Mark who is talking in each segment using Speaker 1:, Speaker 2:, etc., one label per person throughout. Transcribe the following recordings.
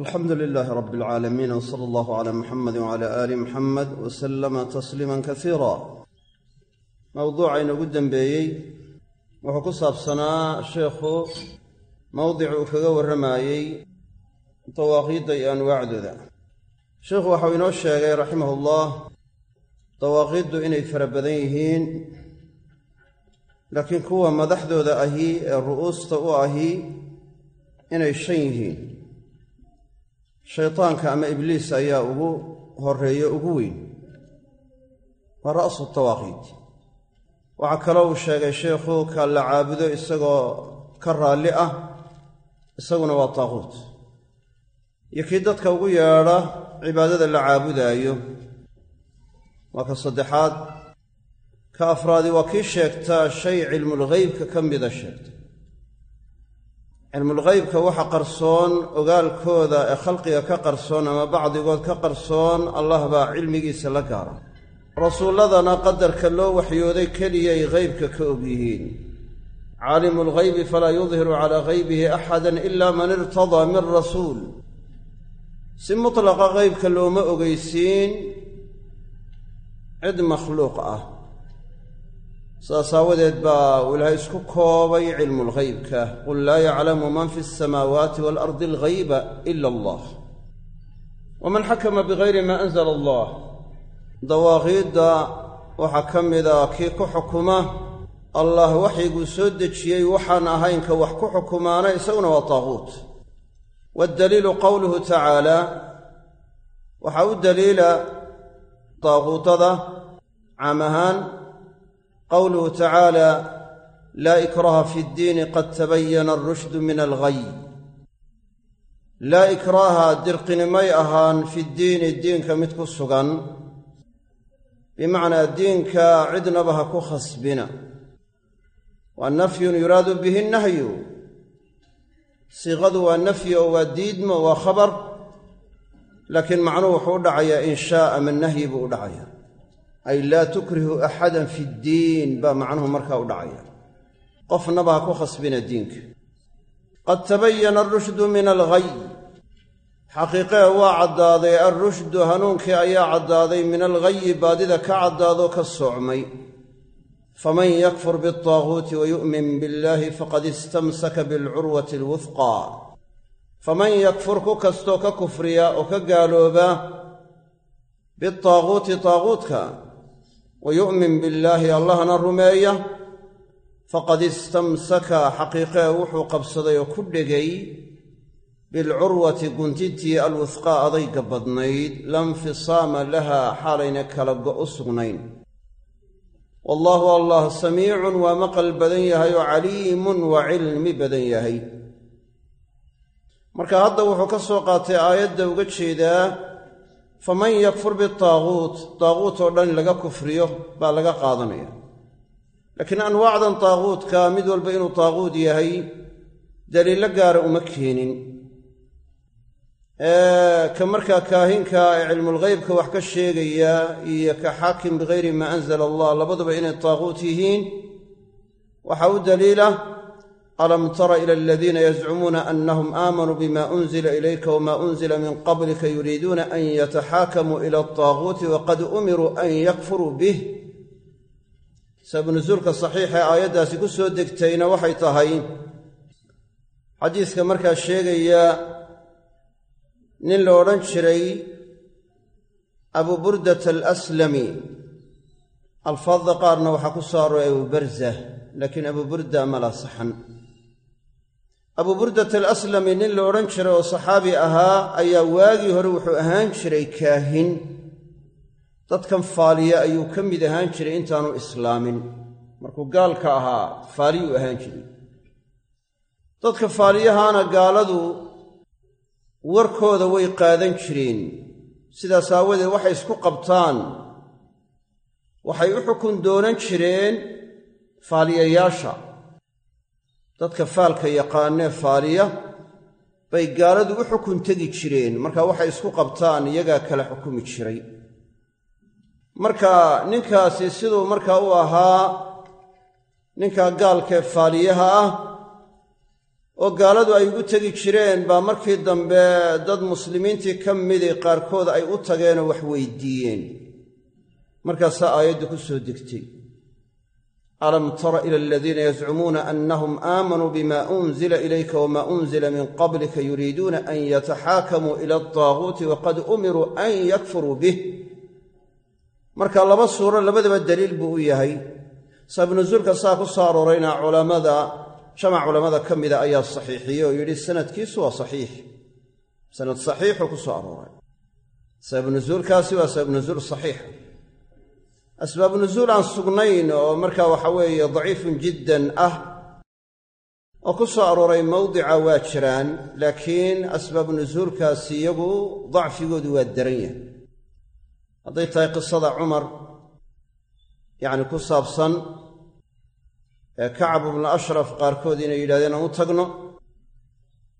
Speaker 1: alxamdu lilaahi rab alcaalamiin w sala allahu cala muxamedi wcala aali muxamed wa sallama tasliiman kasiira mowduuca inoogu dembeeyey wuxuu ku saabsanaa sheikhu mowdic uu kaga warramayey dawaaqiidda iyo anwaacdooda. Sheikhu waxau inoo sheegay raximahullah dawaaqiiddu inay fara badan yihiin laakiin kuwa madaxdooda ahi ee ru'uusta u ahi inay shan yihiin shaytaanka ama ibliis ayaa ugu horeeyo ugu weyn. Waa ra'su tawaaqiid waxaa kaloo uu sheegay sheikhu ka la caabudo isagoo ka raalli ah isaguna waa taaquut. Iyo kii dadka ugu yeedha cibaadada la caabudaayo. Waa ka saddexaad. Ka afraadi waa kii sheegtaa shay cilmulghaybka ka mida sheegta cilmulghaybka waxa qarsoon ogaalkooda ee khalqiga ka qarsoon ama bacdigood ka qarsoon allah baa cilmigiisa la gaara rasuulladana qadarka loo waxyooday keliyay ghaybka ka og yihiin. Caalimu lghaybi falaa yudhiru calaa haybihi axadan ila man irtadaa min rasuul. Si mutlaqa ghaybka looma ogeysiin cid makhluuq ah saas aawadeed baa uu ilaahay isku koobay cilmulghaybka qul laa yaclamu man fi alsamaawaati waalardi alghayba ila allah. Waman xakama bigayri maa anzala allah. Dawaaqiidda waxaa ka mida kii ku xukuma allah waxyiguu soo dejiyey waxaan ahayn ka wax ku xukumaana isaguna waa taaquut. Waddaliilu qowluhu tacaala waxaa u daliila taaquutada caam ahaan qowluhu tacaala laa ikraha fi ddiini qad tabayana alrushdu min alghay laa ikraaha dirqinimay ahaan fi ddiini diinka mid ku sugan bimacnaa diinka cidnaba ha ku khasbina waa nafyun yuraadu bihi nahyu siiqadu waa nafyi oo waa diidmo waa khabar laakiin macnuhu wuxuu u dhacayaa inshaa ama nahyi buu u dhacayaa ay laa tukrihu axadan fi ddiin baa macnuhu markaa u dhacaya. Qofnaba ha ku khasbina diinka. Qad tabayana alrushdu min alghay xaqiiqee waa caddaaday. Alrushdu hanuunkii ayaa caddaaday min alghayi baadida ka caddaadoo ka soocmay faman yakfur bialtaaguuti wa yu'min faqad istamsaka bilcurwati alwufqaa faman yakfur ku kastoo ka kufriya oo ka gaalooba bialtaaguuti taaguutka wa yu'min billaahi allahna rumeeya faqad istamsaka xaqiiqee wuxuu qabsaday oo ku dhegay bilcurwati guntintii alwufqaa adayga badnayd la nfisaama laha xaalayna kala go' u sugnayn wallaahu allah samiicun waa maqal badan yahay oo caliimun waa cilmi badan yahay marka hadda wuxuu ka soo qaatay aayadda uga jeedaa faman yakfur bitaaguut taaguut oo dhan laga kufriyo baa laga qaadanaya. Laakiin anwaacdan taaguutka mid walba inuu taaguut yahay daliillo gaara uma keenin. Ka markaa kaahinka ee cilmulghaybka wax ka sheegaya iyo ka xaakim bigayri maa anzala allah labaduba inay taaguut yihiin waxaa u daliila alam tara ila aladiina yazcumuuna anahum aamanuu bima unzila ilayka wma unzila min qablika yuriiduuna an yataxaakamuu ila altaaguuti waqad umiruu an yakfuruu bih sababnusuulka saxiixa ee aayaddaasi ku soo degtayna waxay tahay xadiiska markaa sheegaya nin la odhan jiray abu burdata alaslami alfaadda qaarna waxaa ku soo arooray abu barza laakiin abu burda mala saxan abu burdata alaslami nin la odhan jiray oo saxaabi ahaa ayaa waagii hore wuxuu ahaan jiray kaahin. Dadkan faaliya ayuu ka mid ahaan jiray intaanu islaamin. Markuu gaalka ahaa faaliyuu ahaan jiray. Dadka faaliyahaana gaaladu warkooda way qaadan jireen. Sidaas aawadeed waxay isku qabtaan. Waxay u xukun doonan jireen faaliyayaasha dadka faalka yaqaanee faaliya bay gaaladu u xukun tegi jireen. Marka waxay isku qabtaan iyagaa kala xukumi jiray. Marka ninkaasi siduu markaa u ahaa ninka gaalkee faaliyaha ah oo gaaladu ay ugu tegi jireen baa markii dambe dad muslimiintii ka midi qaarkood ay u tageenoo wax weydiiyeen. Markaasaa aayaddu ku soo degtay alam tara ila aladiina yazcumuuna annahum aamanuu bima unzila ilayka wama unzila min qablika yuriiduuna an yataxaakamuu ila aldaaguuti waqad umiruu an yakfuruu bih marka laba suuro labadaba daliil buu u yahay sabnuzuulka saa ku soo aroorayna culammada jamac culammada ka mida ayaa saxiixiyey oo yidhi sanadkiisu waa saxiix sanad saxiixuu ku soo arooray sababnuzuulkaasi waa saxiixa asbaabu nuzuul aan sugnayn oo marka waxa weeye daciifun jiddan ah oo ku soo arooray mawdica waa jiraan laakiin asbaabu nusuulkaasi iyagu dacfigoodu waa daran yahay. Hadday tahay qisada cumar yacni ku saabsan ee kacab ibnu ashraf qaarkood inay yidhahdeen aan u tagno.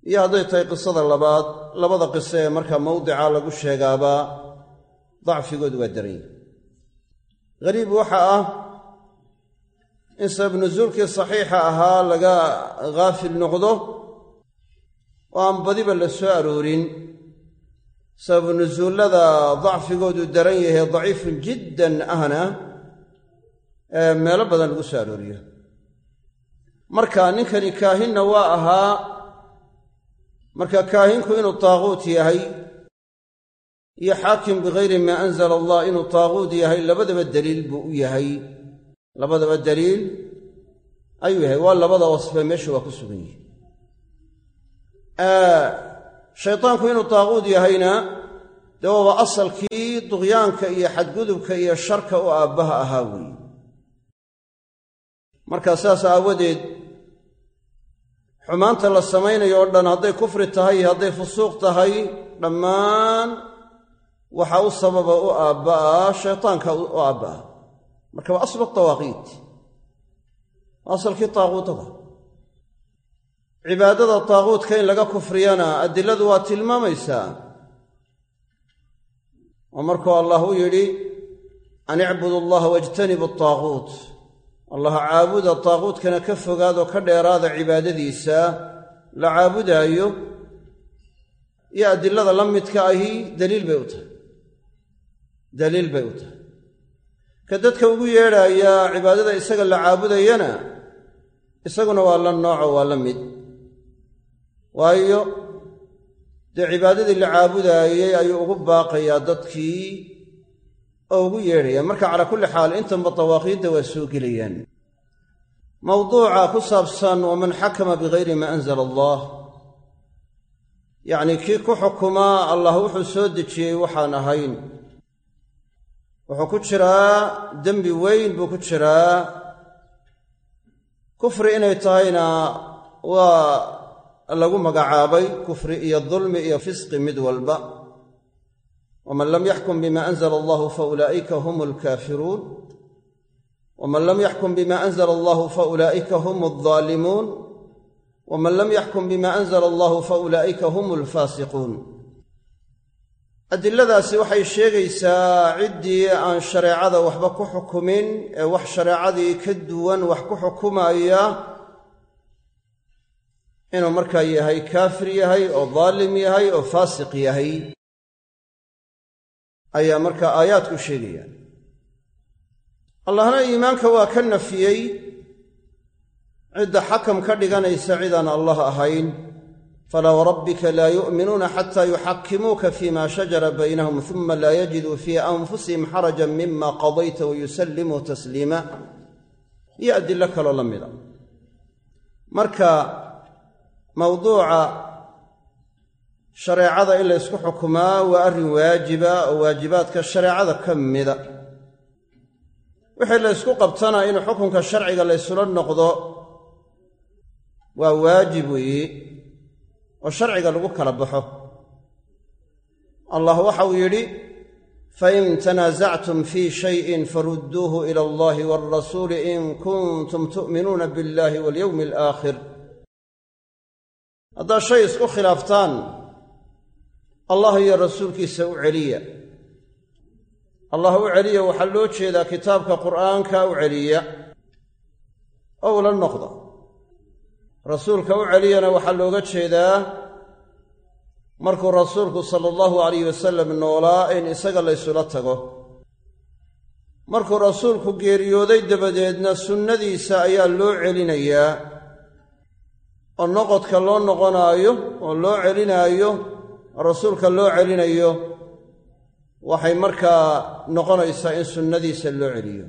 Speaker 1: Iyo hadday tahay qisada labaad labada qiso ee markaa mawdica lagu sheegaabaa dacfigoodu waa daran yahay hariib waxa ah in sabab nusuulkii saxiixa ahaa laga haafil noqdo oo aan badiba la soo aroorin. Sababu nusuullada dacfigoodu daran yahay daciifun jiddan ahna ee meelo badan lagu soo arooriyo. Marka ninkani kaahinna waa ahaa marka kaahinku inuu taaquut yahay iyo xaakim bikayri maa anzala allah inuu taaquud yahay labadaba daliil buu u yahay. Labadaba daliil ayuu yahay waa labada wasfe meesha waa ku sugan yihi shaytaanku inuu taaquud yahayna dee waaba asalkii duqyaanka iyo xadgudubka iyo sharka u aabbaha ahaa weeye marka saas aawadeed xumaanta la samaynayo oo dhan hadday kufri tahay iyo hadday fusuuq tahay dhammaan waxa u sababa u aabba'aa shaytaanka u aabba'a marka waa aslu tawaaqiit. Asalkii taaquutada. Cibaadada taaquudka in laga kufriyana adiladu waa tilmaamaysaa. Oo markuu allah u yidhi an icbudu allaha wajtanibu taaquut. Allaha caabuda taaquudkana ka fogaadoo ka dheeraada cibaadadiisa la caabudaayo iyo adilada la midka ahi daliil bay u tahay daliil bay u tahay. Ka dadka ugu yeedhaaya cibaadada isaga la caabudayana isaguna waa la nooco waa la mid. Waayo dee cibaadadii la caabudaayey ayuu ugu baaqayaa dadkii oo ugu yeedhaya. Marka calaa kulli xaal intanba dawaaqiidda waa soo gelayaan. Mawduuca ku saabsan waman xakama bikayri maa anzala allah. Yacnii kii ku xukumaa allah wuxuu soo dejiyey waxaan ahayn wuxuu ku jiraa dembi weyn buu ku jiraa. Kufri inay tahayna waa lagu magacaabay kufri iyo dulmi iyo fisqi mid walba. Waman lam yaxkum bima anzala allahu fa ulaa'ika hum alkaafiruun waman lam yaxkum bima anzala allahu fa ulaa'ika hum aldaalimuun waman lam yaxkum bima anzala allahu fa ulaa'ika hum alfaasiquun adiladaasi waxay sheegaysaa ciddii aan shareecada waxba ku xukumin ee wax shareecadii ka duwan wax ku xukumaya inuu markaa yahay kaafir yahay oo daalim yahay oo faasiq yahay. Ayaa markaa aayaadku sheegayaan. Allahna iimaanka waa ka nafiyey. Cidda xakam ka dhiganaysa cidaan allah ahayn falaa warabbika laa yu'minuuna xataa yuxakimuuka fima shajara baynahum uma laa yajiduu fii anfusihim xarajan mima qadayta wayusallimuu tasliima iyo adilo kaloo la mida marka mawduuca shareecada in la ysku xukumaa waa arrin waajiba oo waajibaadka shareecada ka mida wixii la ysku qabtana in xukunka sharciga la ysula noqdo waa waajib weeye oo sharciga lagu kala baxo. Allah waxau yidhi fain tanaasactum fii shayin farudduuhu ila allahi waalrasuuli in kuntum tu'minuuna biاllahi walyowmi alaakhir. Haddaad shay isku khilaaftaan allah iyo rasuulkiisa u celiya. Allah u celiya waxaa loo jeedaa kitaabka qur'aanka u celiya. Oo ula noqda rasuulka u celiyana waxaa looga jeedaa markuu rasuulku sala allahu alayh wasalam noolaa in isaga laysula tago. Markuu rasuulku geeriyooday dabadeedna sunnadiisa ayaa loo celinayaa oo noqodka loo noqonaayo oo loo celinaayo rasuulka loo celinayo waxay markaa noqonaysaa in sunnadiisa loo celiyo.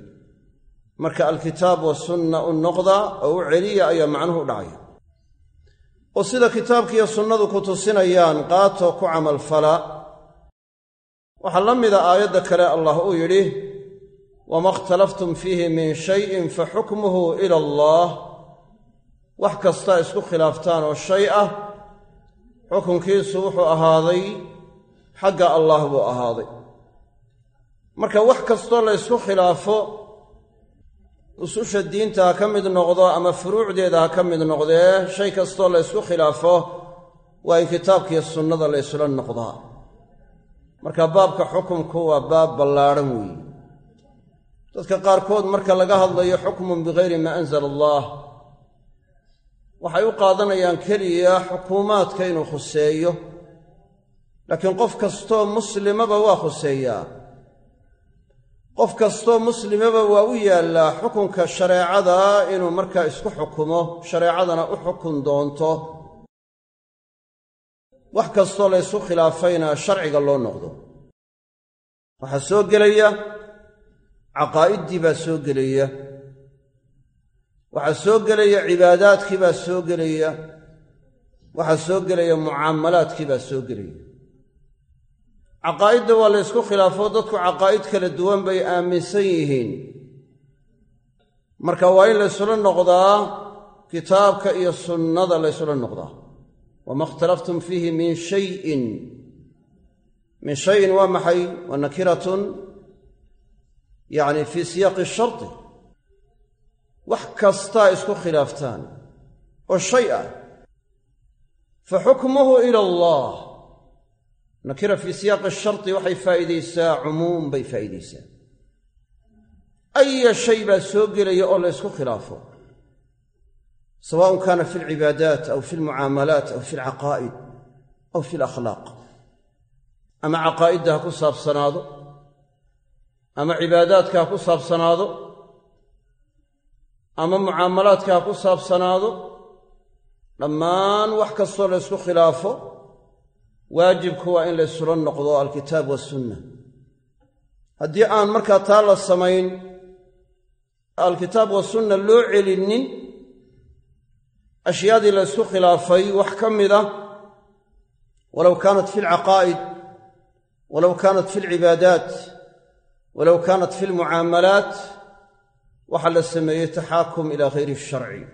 Speaker 1: Marka alkitaab wasunna u noqda oo u celiya ayaa macnuhu u dhacaya oo sida kitaabkiiyo sunnadu ku tusinayaan qaatoo ku camalfala waxaa la mida aayadda kale allah uu yidhi wama ikhtalaftum fiihi min shayin fa xukmuhu ila allaah wax kastaa isku khilaaftaan oo shay ah xukunkiisu wuxuu ahaaday xagga allaah buu ahaaday. Marka wax kastoo la ysku khilaafo ususha diinta ha ka mid noqdo ama furuucdeeda ha ka mid noqdee shay kastoo la ysku khilaafo waa in kitaabkiiyo sunnada la ysula noqdaa. Marka baabka xukumku waa baab ballaadhan weeye dadka qaarkood marka laga hadlayo xukmun bikayri maa anzala allaah waxay u qaadanayaan keliya xukuumaadka inuu khuseeyo laakiin qof kastoo muslimaba waa khuseeyaa qof kastoo muslimaba waa u yaallaa xukunka shareecada inuu markaa isku xukumo shareecadana u xukun doonto. Wax kastoo la ysku khilaafayna sharciga loo noqdo. Waxaa soo gelaya caqaa'iddii baa soo gelaya. Waxaa soo gelaya cibaadaadkii baa soo gelaya. Waxaa soo gelaya mucaamalaadkii baa soo gelaya caqaa'idda waa la ysku khilaafo dadku caqaa'id kala duwan bay aaminsan yihiin. Marka waa in laysula noqdaa kitaabka iyo sunnada laysula noqdaa. Wama ikhtalaftum fiihi min shayin. Min shayin waa maxay? Waa nakiratun yacni fii siyaaqi sharti. Wax kastaa isku khilaaftaan. Oo shay ah fa xukmuhu ila allah nakira fii siyaaqi sharti waxay faa'iidaysaa cumuum bay faa'iidaysaa. Aya shay baa soo gelaya oo la ysku khilaafo. Sawaءun kana fi alcibaadaat aw fi almucaamalaat aw fi alcaqaa'id aw fi alakhlaaq ama caqaa'idda ha ku saabsanaado ama cibaadaadka ha ku saabsanaado ama mucaamalaadka ha ku saabsanaado dhammaan wax kastoo la khilaafo waajibku waa in la ysula noqdo alkitaab wasunna haddii aan markaa taa la samayn alkitaab wasunna loo celinnin ashyaadii la ysku khilaafay wax ka mid ah walow kaanat fi alcaqaa'id walow kaanat fi alcibaadaat walow kaanat fi almucaamalaat waxaa la sameeyey taxaakum ilaa hayri sharci.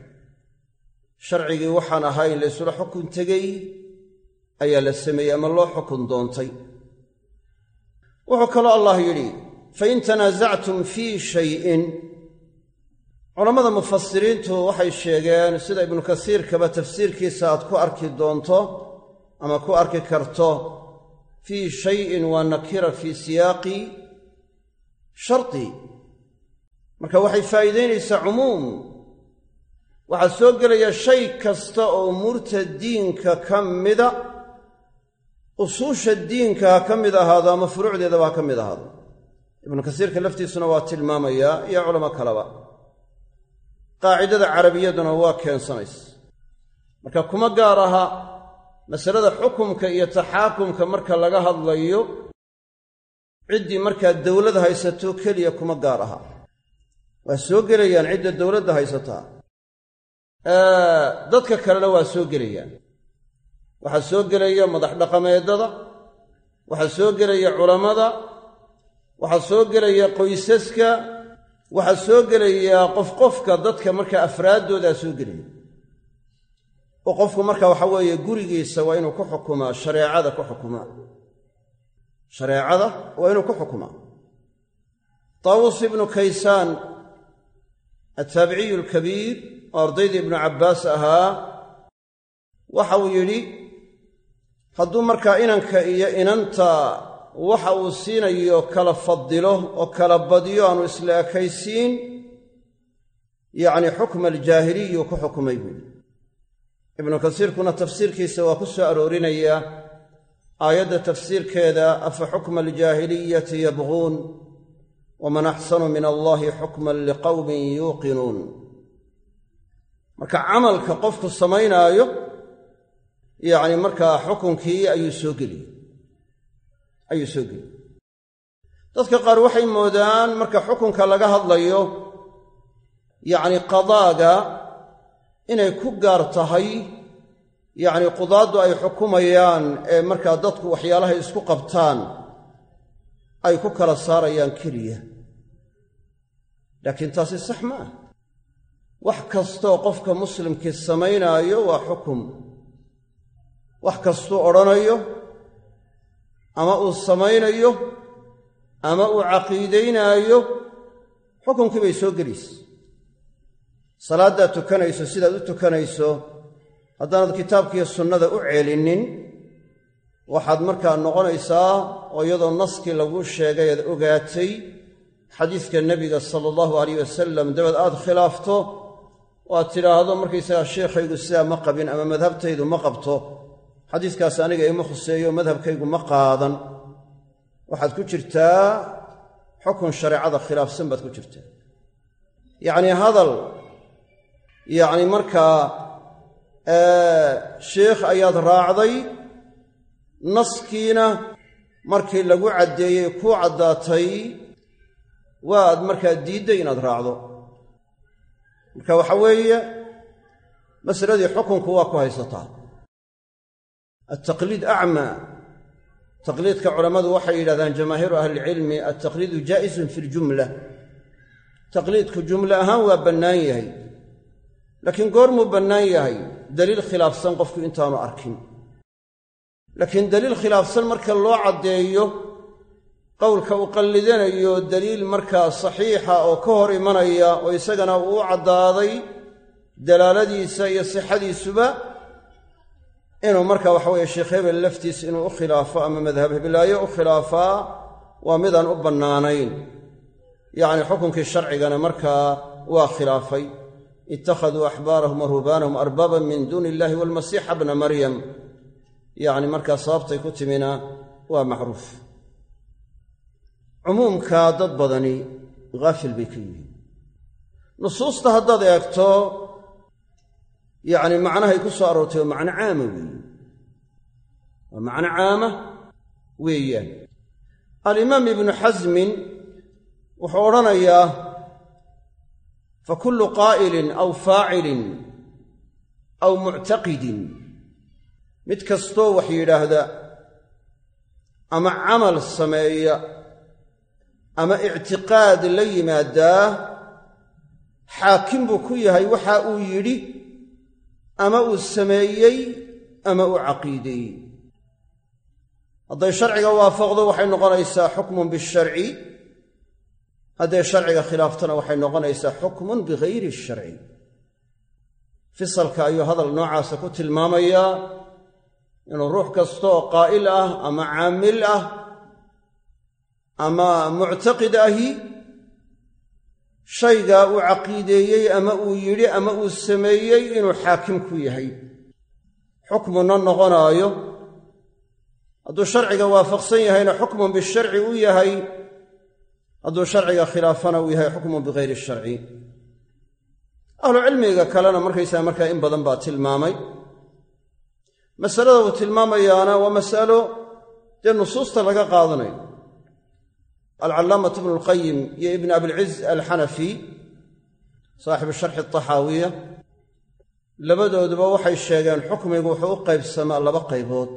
Speaker 1: Sharcigii waxaan ahayn la ysula xukun tegey ayaa la sameeyey ama loo xukun doontay. Wuxuu kaloo allah yidhi fain tanaasactum fii shayin. Culammada mufasiriintu waxay sheegeen sida ibnu kasiirkaba tafsiirkiisa aad ku arki doonto ama ku arki karto fii shayin waa nakira fii siyaaqi shardi marka waxay faa'iidaynaysaa cumuum. Waxaa soo gelaya shay kasta oo umuurta diinka ka mida usuusha diinka ka mid ahaado ama furuucdeedaba ha ka mid ahaado ibnu kasiirka laftiisuna waa tilmaamayaa iyo culamo kaleba qaacidada carabiyaduna waa keensanaysa. Marka kuma gaar aha masalada xukumka iyo taxaakumka marka laga hadlayo ciddii markaa dowlad haysato keliya kuma gaar aha. Waa soo gelayaan cidda dowladda haysataa. Dadka kalena waa soo gelayaan waxaa soo gelaya madax dhaqameedada waxaa soo gelaya culammada waxaa soo gelaya qoysaska waxaa soo gelaya qof qofka dadka markaa afraaddoodaa soo gelaya. Oo qofku marka waxa weeye gurigiisa waa inuu ku xukumaa shareecada ku xukumaa. Shareecada waa inuu ku xukumaa. Taawus ibnu kaysaan attaabiciyu alkabiir oo ardaydii ibnu cabbaas ahaa waxa uu yidhi hadduu markaa inanka iyo inanta waxa uu siinayo kala fadilo oo kala badiyo aanu isla ekaysiin yacni xukma aljaahiliyuu ku xukumay buuli ibnu kasiirkuna tafsiirkiisa waa ku soo aroorinayaa aayadda tafsiirkeeda afa xukma aljaahiliyati yabquun waman axsanu min allahi xukman liqowmin yuuqinuun. Marka camalka qofku samaynaayo yacni markaa xukunkii ayuu soo geliyey. Ayuu soo geliyey. Dadka qaar waxay moodaan marka xukunka laga hadlayo yacni qadaaga inay ku gaar tahay yacni qudaaddu ay xukumayaan ee markaa dadku waxyaalahay isku qabtaan ay ku kala saarayaan keliya. Laakiin taasi sax ma ah wax kastoo qofka muslimkii samaynaayo waa xukum wax kastuu odhanayo ama uu samaynayo ama uu caqiidaynaayo xukunkii bay soo gelaysa salaaddaad tukanayso sidaad u tukanayso haddaanad kitaabkiiyo sunnada u ceelinnin waxaad markaa noqonaysaa oo iyadoo naskii laguu sheegay aad ogaatay xadiiska nebiga sala allahu alayh wasalam dabeed aad khilaafto oo aad tidhaahdo markaysagaa sheekhaygu sidaa ma qabin ama madhabtaydu ma qabto xadiiskaas aniga ima khuseeyo madhabkaygu ma qaadan. Waxaad ku jirtaa xukun shareecada khilaafsan baad ku jirtaa. Yacnii hadal yacni markaa sheikh ayaad raacday naskiina markii lagu caddeeyey kuu caddaatay waad markaa diidday inaad raacdo. Marka waxa weeye masaladii xukunku waa ku haysataa altaqliid acmaa taqliidka culammadu waxay yidhahdaan jamaahiiru ahlilcilmi altaqliidu jaa'isun fi ljumla taqliidku jumle ahaan waa bannaan yahay laakiin goormuu bannaan yahay daliil khilaafsan qofku intaanu arkin laakiin daliil khilaafsan marka loo caddeeyo qowlka uu qallidanayo daliil markaa saxiixa oo ka hor imanaya oo isagana uu u caddaaday dalaaladiisa iyo sixadiisuba inuu marka waxa weeye sheekh hebel laftiis inuu u khilaafo ama madhab heblaayo u khilaafaa waa midaan u bannaanayn. Yacni xukunkii sharcigana markaa waa khilaafay. Ittakhaduu axbaarahum wa ruhbaanahum arbaaban min duuni illahi waalmasiixa bna maryam. Yacni markaa sababtay ku timina waa macruuf. Cumuumka dad badani haafil bay ka yihiin. Nusuusta haddaad eegto yacni macnahay ku soo aroortay waa macno caama weeye. Waa macno caama weeyaan. Alimaam ibnu xasmin wuxuu odhanayaa fa kullu qaa'ilin aw faacilin aw muctaqidin mid kastoo wax yidhaahda ama camal sameeya ama ictiqaad la yimaadaa xaakim buu ku yahay waxa uu yidhi ama uu sameeyey ama uu caqiideeyey hadday sharciga waafaqdo waxay noqonaysaa xukmun bisharci. Hadday sharciga khilaaftona waxay noqonaysaa xukmun bigayri sharci. Fisalka ayuu hadal noocaasa ku tilmaamayaa inuu ruux kasta oo qaa'il ah ama caamil ah ama muctaqid ahi shaygaa uu caqiideeyey ama uu yidhi ama uu sameeyey inuu xaakim ku yahay. Xukmunna noqonaayo. Hadduu sharciga waafaqsan yahayna xukmun bisharci u yahay hadduu sharciga khilaafana uu yahay xukmun bigayri sharci. Ahlucilmiga kalena markaysaa markaa in badan baa tilmaamay. Masalada uu tilmaamayaana waa masalo dee nusuusta laga qaadanayo alcalaamatu ibnu alqayim iyo ibn abilciz alxanafi saaxibu sharxi taxaawiya labadooduba waxay sheegeen xukmigu wuxuu u qaybsamaa laba qaybood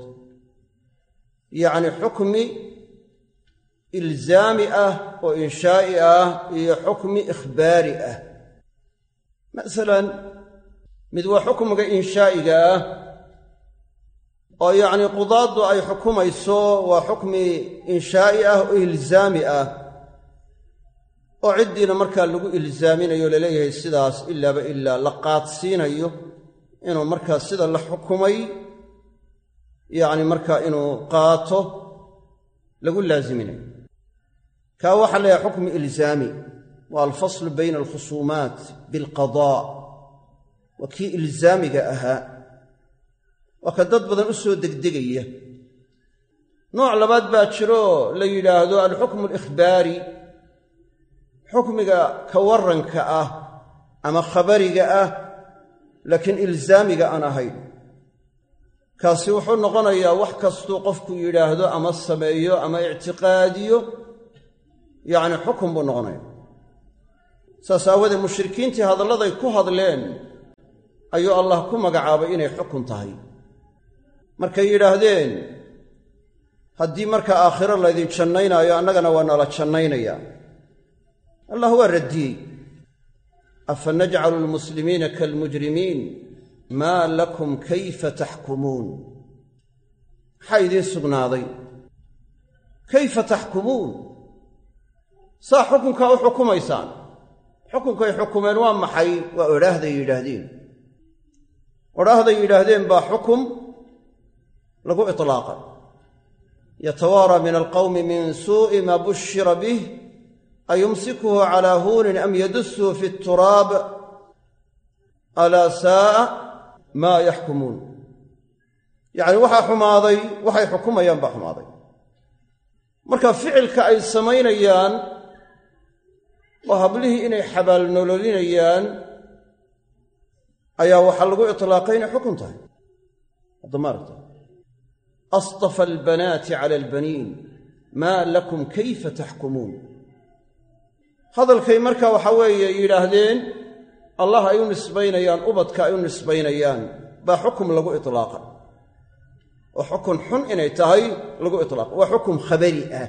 Speaker 1: yacni xukmi ilzaami ah oo inshaa'i ah iyo xukmi ikhbaari ah masalan mid waa xukmiga inshaa'iga ah oo yacni qudaaddu ay xukumayso waa xukmi inshaa'i ah oo ilzaami ah oo ciddiina markaa lagu ilzaaminayo la leeyahay sidaas ilaaba ilaa la qaadsiinayo inuu markaa sida la xukumay yacni markaa inuu qaato lagu laaziminayo. Kaa waxaa leeyahay xukmi ilzaami waa alfaslu bayna alkhusuumaat bilqadaa waa kii ilzaamiga ahaa waa ka dad badan u soo degdegaya. Nooc labaad baa jiro la yidhaahdo alxukmu alikhbaari. Xukmiga ka warranka ah ama khabariga ah laakiin ilzaamiga aan ahayn. Kaasi wuxuu noqonayaa wax kastuu qofku yidhaahdo ama sameeyo ama ictiqaadiyo yacni xukun buu noqonaya. Saas aawadee mushrikiintii hadalladay ku hadleen ayuu allah ku magacaabay inay xukun tahay markay yidhaahdeen haddii marka aakhiro laydin jannaynaayo annagana waa nala jannaynayaa. Allah waa radiyey afa najcalu lmuslimiina kaalmujrimiin maa lakum kayfa taxkumuun maxaa idiin sugnaaday? Kayfa taxkumuun saa xukunkaa u xukumaysaan. Xukunkay xukumeen waa maxay? Waa odhaahday yidhaahdeen. Odhaahday yidhaahdeen baa xukum lagu iطlaaqa yatawaaraa min alqawmi min suu'i maa bushira bih ayumsikuhu calaa huunin am yadusuu fi turaab alaa saa'a maa yaxkumuun. Yacni waxaa xumaaday waxay xukumayaan baa xumaaday. Marka ficilka ay samaynayaan oo hablihii inay xabaalnololinayaan ayaa waxaa lagu itlaaqay inay xukun tahay. Haddamaaragta astafa albanaati cala albaniin maa lakum kayfa taxkumuun hadalkay marka waxa weeye yidhaahdeen allah ay u nisbaynayaan ubadka ay u nisbaynayaan baa xukum lagu itlaaqa oo xukun xun inay tahay lagu itlaaqa waa xukum khabari ah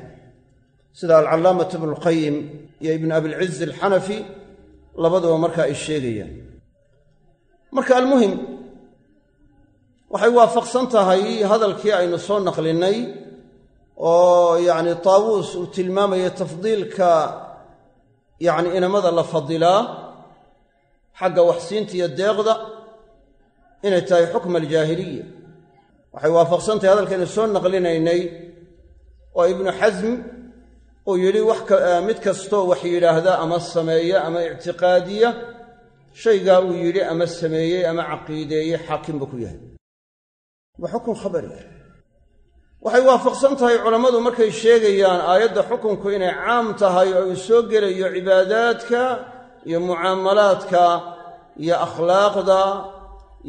Speaker 1: sida alcallaamatu ibnulqayim iyo ibnu abilciz alxanafi labaduba marka ay sheegayaan waxay waafaqsan tahay hadalkii aynu soo naqlinnay oo yacni taawuus uu tilmaamaya tafdiilka yacni inamada la fadilaa xagga waxsiinta iyo deeqda inay tahay xukma aljaahiliya. Waxay waafaqsan tahay hadalkaynu soo naqlinaynay oo ibnu xasm uu yidhi wax mid kastoo wax yidhaahda ama sameeya ama ictiqaadiya shaygaa uu yidhi ama sameeyey ama caqiideeyey xaakim buu ku yahay waa xukun khabari waxay waafaqsan tahay culammadu markay sheegayaan aayadda xukunku inay caam tahay oo uu soo gelayo cibaadaadka iyo mucaamalaadka iyo akhlaaqda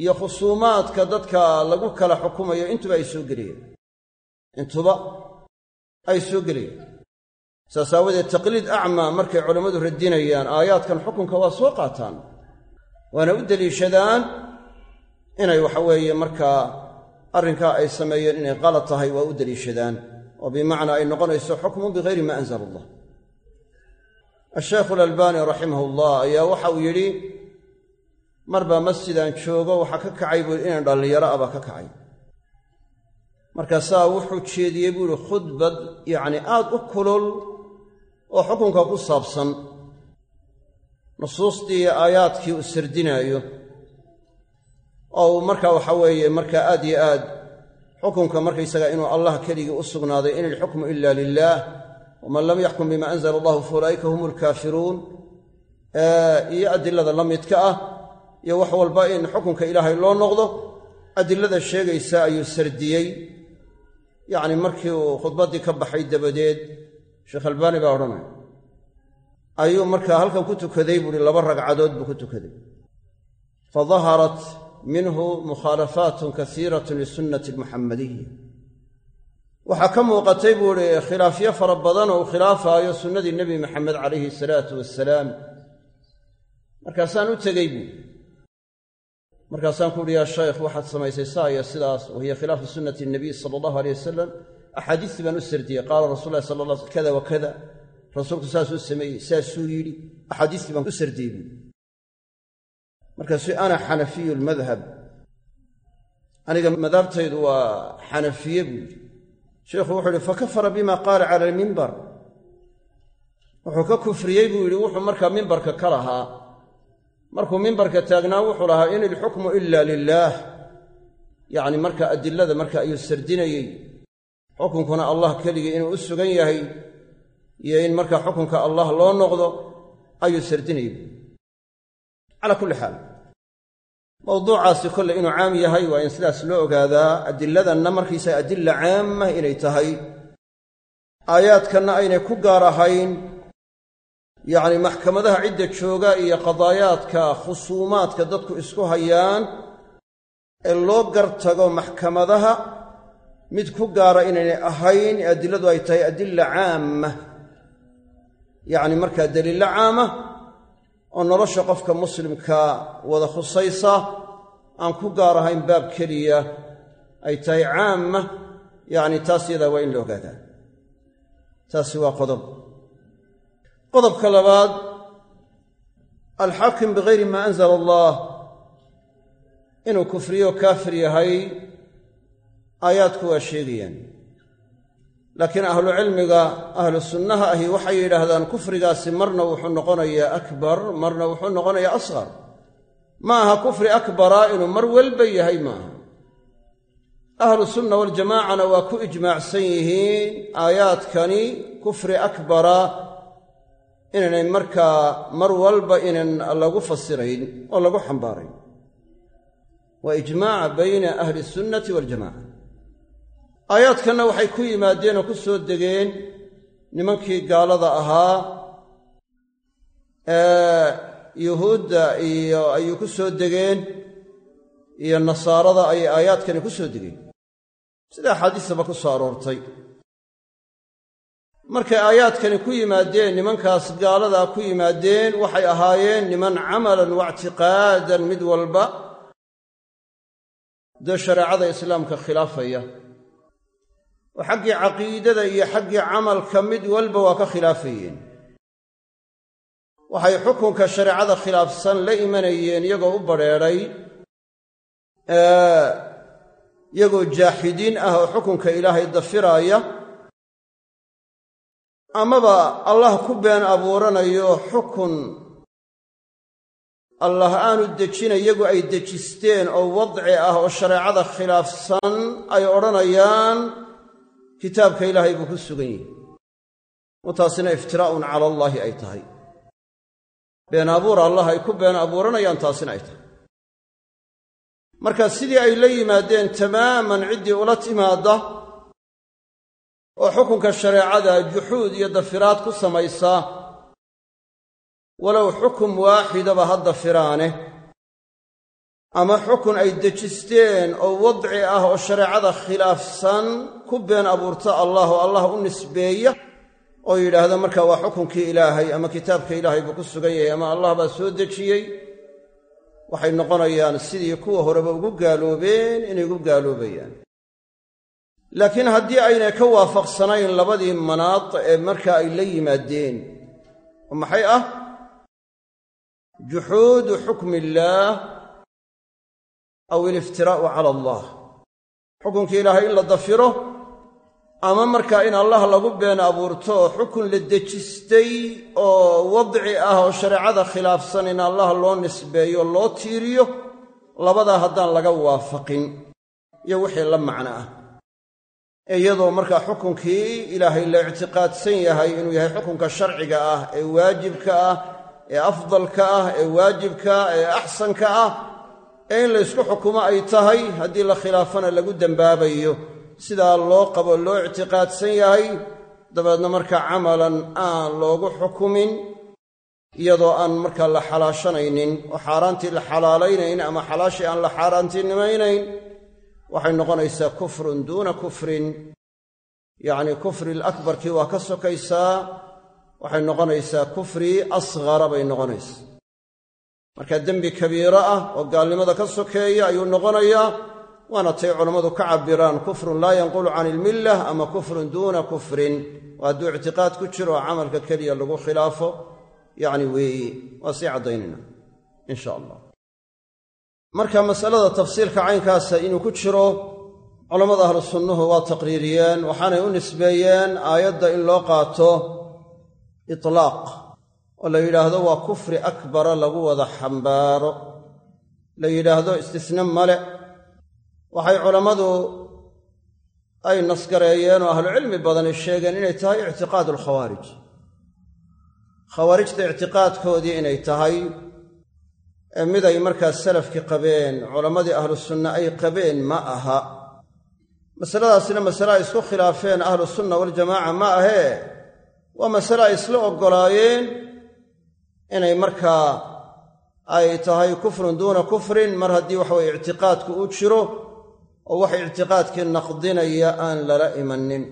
Speaker 1: iyo khusuumaadka dadka lagu kala xukumayo. Intuba ay soo gelayaan. Intuba ay soo gelayaan. Saas aawadeed taqliid acmaa markay culammadu radinayaan aayaadkan xukunka waa soo qaataan. Waana u deliishadaan inay waxa weeye markaa arrinkaa ay sameeyeen inay qalad tahay waa u deliishadaan oo bimacnaa ay noqonayso xukmun bigayri maa anzala allah asheekhu alalbaani raximah ullah ayaa waxa uu yidhi marbaa masjidaan joogo waxaa ka kacay buu inaan dhallinyaro abaa ka kacay. Markaasaa wuxuu jeediyey buu yihi khudbad yacni aad u kulul oo xukunka ku saabsan nusuustii iyo aayaadkii uu sardinaayo oo uu markaa waxa weeye markaa aad yo aad xukunka markaysaga inuu allah keligii u sugnaaday in ilxukmu ila lilaah waman lam yaxkum bima anzala allahu fa ulaa'ika hum alkaafiruun iyo adilada la midka ah iyo wax walba in xukunka ilaahay loo noqdo adilada sheegaysa ayuu sardiyey. Yacni markii uu khudbaddii ka baxay dabadeed sheekh albaani baa odhanaya ayuu markaa halkan ku tukaday? Buuhi laba ragcadood buu ku tukaday. Fa daharat minhu mukhaalafaatun kasiiratun lisunnati almuxamadiya waxaa ka muuqatay buu ihi khilaafyo fara badan oo uu khilaafaayo sunnadii nebi maxamed calayhi salaatu wasalaam markaasaan u tegey buui markaasaan ku uhi yaa shaykh waxaad samaysay saa iyo sidaas wa hiya khilaafu sunnati nabiy sala allahu aleyh wasalam axaadiistii baan u sardiyey qaala rasul lahi sala kada wa kada. Rasuulku saasuu sameeyey saasuu yidhi. Axaadiistii baan u sardiyey markaasuu ana xanafiyu lmadhab aniga madhabtaydu waa xanafiye buu yidhi. Sheikhu wuxuu yihi fakafara bima qaala cala almimbar wuxuu ka kufriyey buu yidhi wuxuu markaa mimbarka ka lahaa. Markuu mimbarka taagnaa wuxuu lahaa in ilxukmu ila lilaah yacni marka adilada marka ayuu sardinayey. Xukunkuna allah keligii inuu u sugan yahay iyo in marka xukunka allah loo noqdo ayuu sardinayey calaa kulli xaal mawduucaasi kolle inuu caam yahay waa in sidaas loo ogaadaa adiladanna markiisa adilla caama inay tahay. Aayaadkanna aynay ku gaar ahayn yacni maxkamadaha cidda jooga iyo qadaayaadka khusuumaadka dadku isku hayaan ee loo gartago maxkamadaha mid ku gaara inaynay ahayn adiladu ay tahay adilla caama yacni markaa daliillo caama oo nolosha qofka muslimka wada khusaysa aan ku gaar ahayn baab keliya ay tahay caama yacni taas yadaa waa in la ogaadaa. Taasi waa qodob. Qodobka labaad alxaakim bigayri maa anzala allah inuu kufriyo kaafir yahay aayaadku waa sheegayaan laakiin ahlucilmiga ahlu sunnaha ahi waxay yidhaahdaan kufrigaasi marna wuxuu noqonayaa akbar marna wuxuu noqonayaa asqar ma aha kufri akbara inuu mar walba yahay maaha. Ahlu sunna waljamaacana waa ku ijmaacsan yihiin aayaadkani kufri akbara inaynay markaa mar walba inan lagu fasirayn oo lagu xambaarayn. Waa ijmaaca bayna ahli sunnati waljamaca aayaadkanna waxay ku yimaadeen oo ku soo degeen nimankii gaalada ahaa yuhuudda iyo ayuu ku soo degeen iyo nasaarada ayay aayaadkani ku soo degeen. Sida axaadiistaba ku soo aroortay. Markay aayaadkani ku yimaadeen nimankaas gaaladaa ku yimaadeen waxay ahaayeen niman camalan waictiqaadan mid walba. Dee shareecada islaamka khilaafaya oo xaggii caqiidada iyo xaggii camalka mid walba waa ka khilaafayeen. Waxay xukunka shareecada khilaafsan la imanayeen iyagoo u badrheedhay iyagoo jaaxidiin ah oo xukunka ilaahay dafiraaya amaba allah ku been abuuranayo xukun. Allah aanu dejina iyagu ay dejisteen oo wadci ah oo shareecada khilaafsan ay odhanayaan kitaabka ilaahay buu ku sugan yihi wa taasina iftiraa'un cala allaahi ay tahay. Been abuur allah ay ku been abuuranayaan taasina ay tahay. Marka sidii ay la yimaadeen tamaaman ciddii ula timaadda oo xukunka shareecada juxuud iyo dafiraad ku samaysa walow xukum waaxidaba ha dafiraane ama xukun ay dejisteen oo wadci ah oo shareecada khilaafsan ku been abuurta allah oo allah u nisbeeya oo yidhaahda marka waa xukunkii ilaahay ama kitaabka ilaahay buu ku sugan yahay ama allah baa soo dejiyey waxay noqonayaan sidii kuwa horeba ugu gaaloobeen inay ugu gaaloobayaan. Laakiin haddii aynay ka waafaqsanayn labadii manaad ee marka ay la yimaadeen oo maxay ah? Juxuudu xukmi illaah aw iliftiraa'u cala allah. Xukunkii ilaahay in la dafiro ama markaa in allah lagu been abuurto oo xukun la dejistay oo wadci ah oo shareecada khilaafsan in allah loo nisbeeyo loo tiiriyo labadaa haddaan laga waafaqin iyo wixii la macno ah. Iyadoo markaa xukunkii ilaahay la ictiqaadsan yahay inuu yahay xukunka sharciga ah ee waajibka ah ee afdalka ah ee waajibka ah ee axsanka ah ee in laysku xukumo ay tahay haddii la khilaafana lagu dembaabayo sidaa loo qabo loo ictiqaadsan yahay dabeedna markaa camalan aan loogu xukumin iyadoo aan markaa la xalaashanaynin oo xaaraantii la xalaalaynayn ama xalaashii aan la xaaraantinimaynayn waxay noqonaysaa kufrun duuna kufrin. Yacnii kufri lakbarkii waa ka sokaysaa waxay noqonaysaa kufri asghara bay noqonaysaa marka dembi kabiiro ah oo gaalnimada ka sokeeya ayuu noqonayaa waana tay culammadu ka cabbiraan kufrun laa yanqulu can ilmillah ama kufrun duuna kufrin. Oo hadduu ictiqaad ku jiro camalka keliya lagu khilaafo. Yacni weeye waa sii caddaynayna in sha allah. Marka masalada tafsiilka caynkaasa inuu ku jiro culammada ahlu sunnuhu waa taqriiriyeen waxaanay u nisbeeyeen aayadda in loo qaato itlaaq oo la yidhaahdo waa kufri akbara lagu wada xambaaro. La yidhaahdo istisne male waxay culammadu ay nasgareeyeen oo ahlucilmi badani sheegeen inay tahay ictiqaadu alkhawaarij khawaarijta ictiqaadkoodii inay tahay ee mid ay markaa salafkii qabeen culammadii ahlu sunna ay qabeen ma aha. Masaladaasina masale ay isku khilaafeen ahlu sunna waljamaaca ma ahee. Waa masale ay isla oggolaayeen inay markaa ay tahay kufrun duuna kufrin mar haddii waxaweye ictiqaadku uu jiro oo wax ictiqaadkii naqdinaya aan lala imanin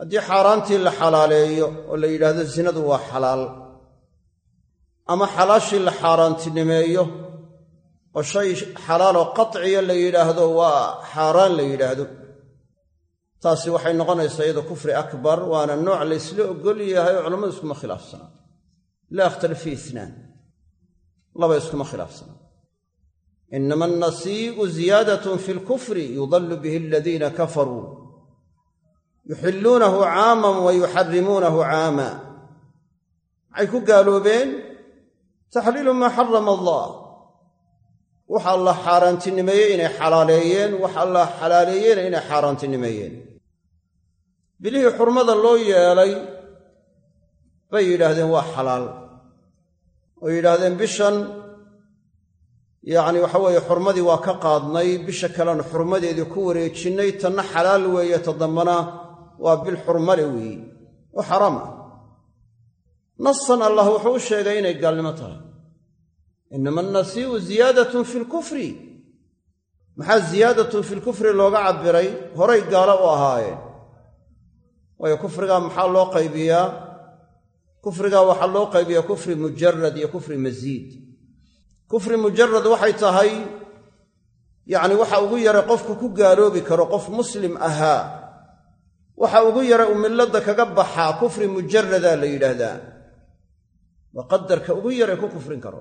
Speaker 1: haddii xaaraantii la xalaaleeyo oo la yidhaahdo zinadu waa xalaal ama xalaashii la xaaraantinimeeyo oo shay xalaaloo qatciya la yidhaahdo waa xaaraan la yidhaahdo taasi waxay noqonaysaa iyadoo kufri akbar waana nooc laysla ogol yahay oo culammadu iskuma khilaafsanaa laa yakhtalif fii itnaan laba iskuma khilaafsanaa inama annasii'u ziyaadatun fi lkufri yudallu bihi aladiina kafaruu yuxilluunahu caaman wa yuxarrimuunahu caama maxay ku gaaloobeen taxliilu maa xarama allah waxa allah xaaraantinimeeyey inay xalaaleeyeen wax allah xalaaleeyeyna inay xaaraantinimeeyeen bilihii xurmada loo yeelay bay yidhaahdeen waa xalaal. Oo yidhaahdeen bishan yacni waxa weeye xurmadii waa ka qaadnay bisha kalena xurmadeedii ku wareejinnay tanna xalaal weeye ta dambana waa bil xurmale weeye oo xaraam ah. Nasan allah wuxuu u sheegay inay gaalnimo tahay. Inama annasii'u ziyaadatun fi lkufri maxaa ziyaadatun fi lkufri looga cabbiray? Horay gaalo u ahaayeen. Waayo kufrigaa maxaa loo qaybiyaa kufrigaa waxaa loo qaybiyaa kufri mujarad iyo kufri masiid kufri mujarad waxay tahay yacni waxa ugu yara qofku ku gaaloobi karo qof muslim ahaa waxa ugu yara uu milladda kaga baxaa kufri mujaradaa la yidhaahdaa. Waa qadarka ugu yara ku kufrin karo.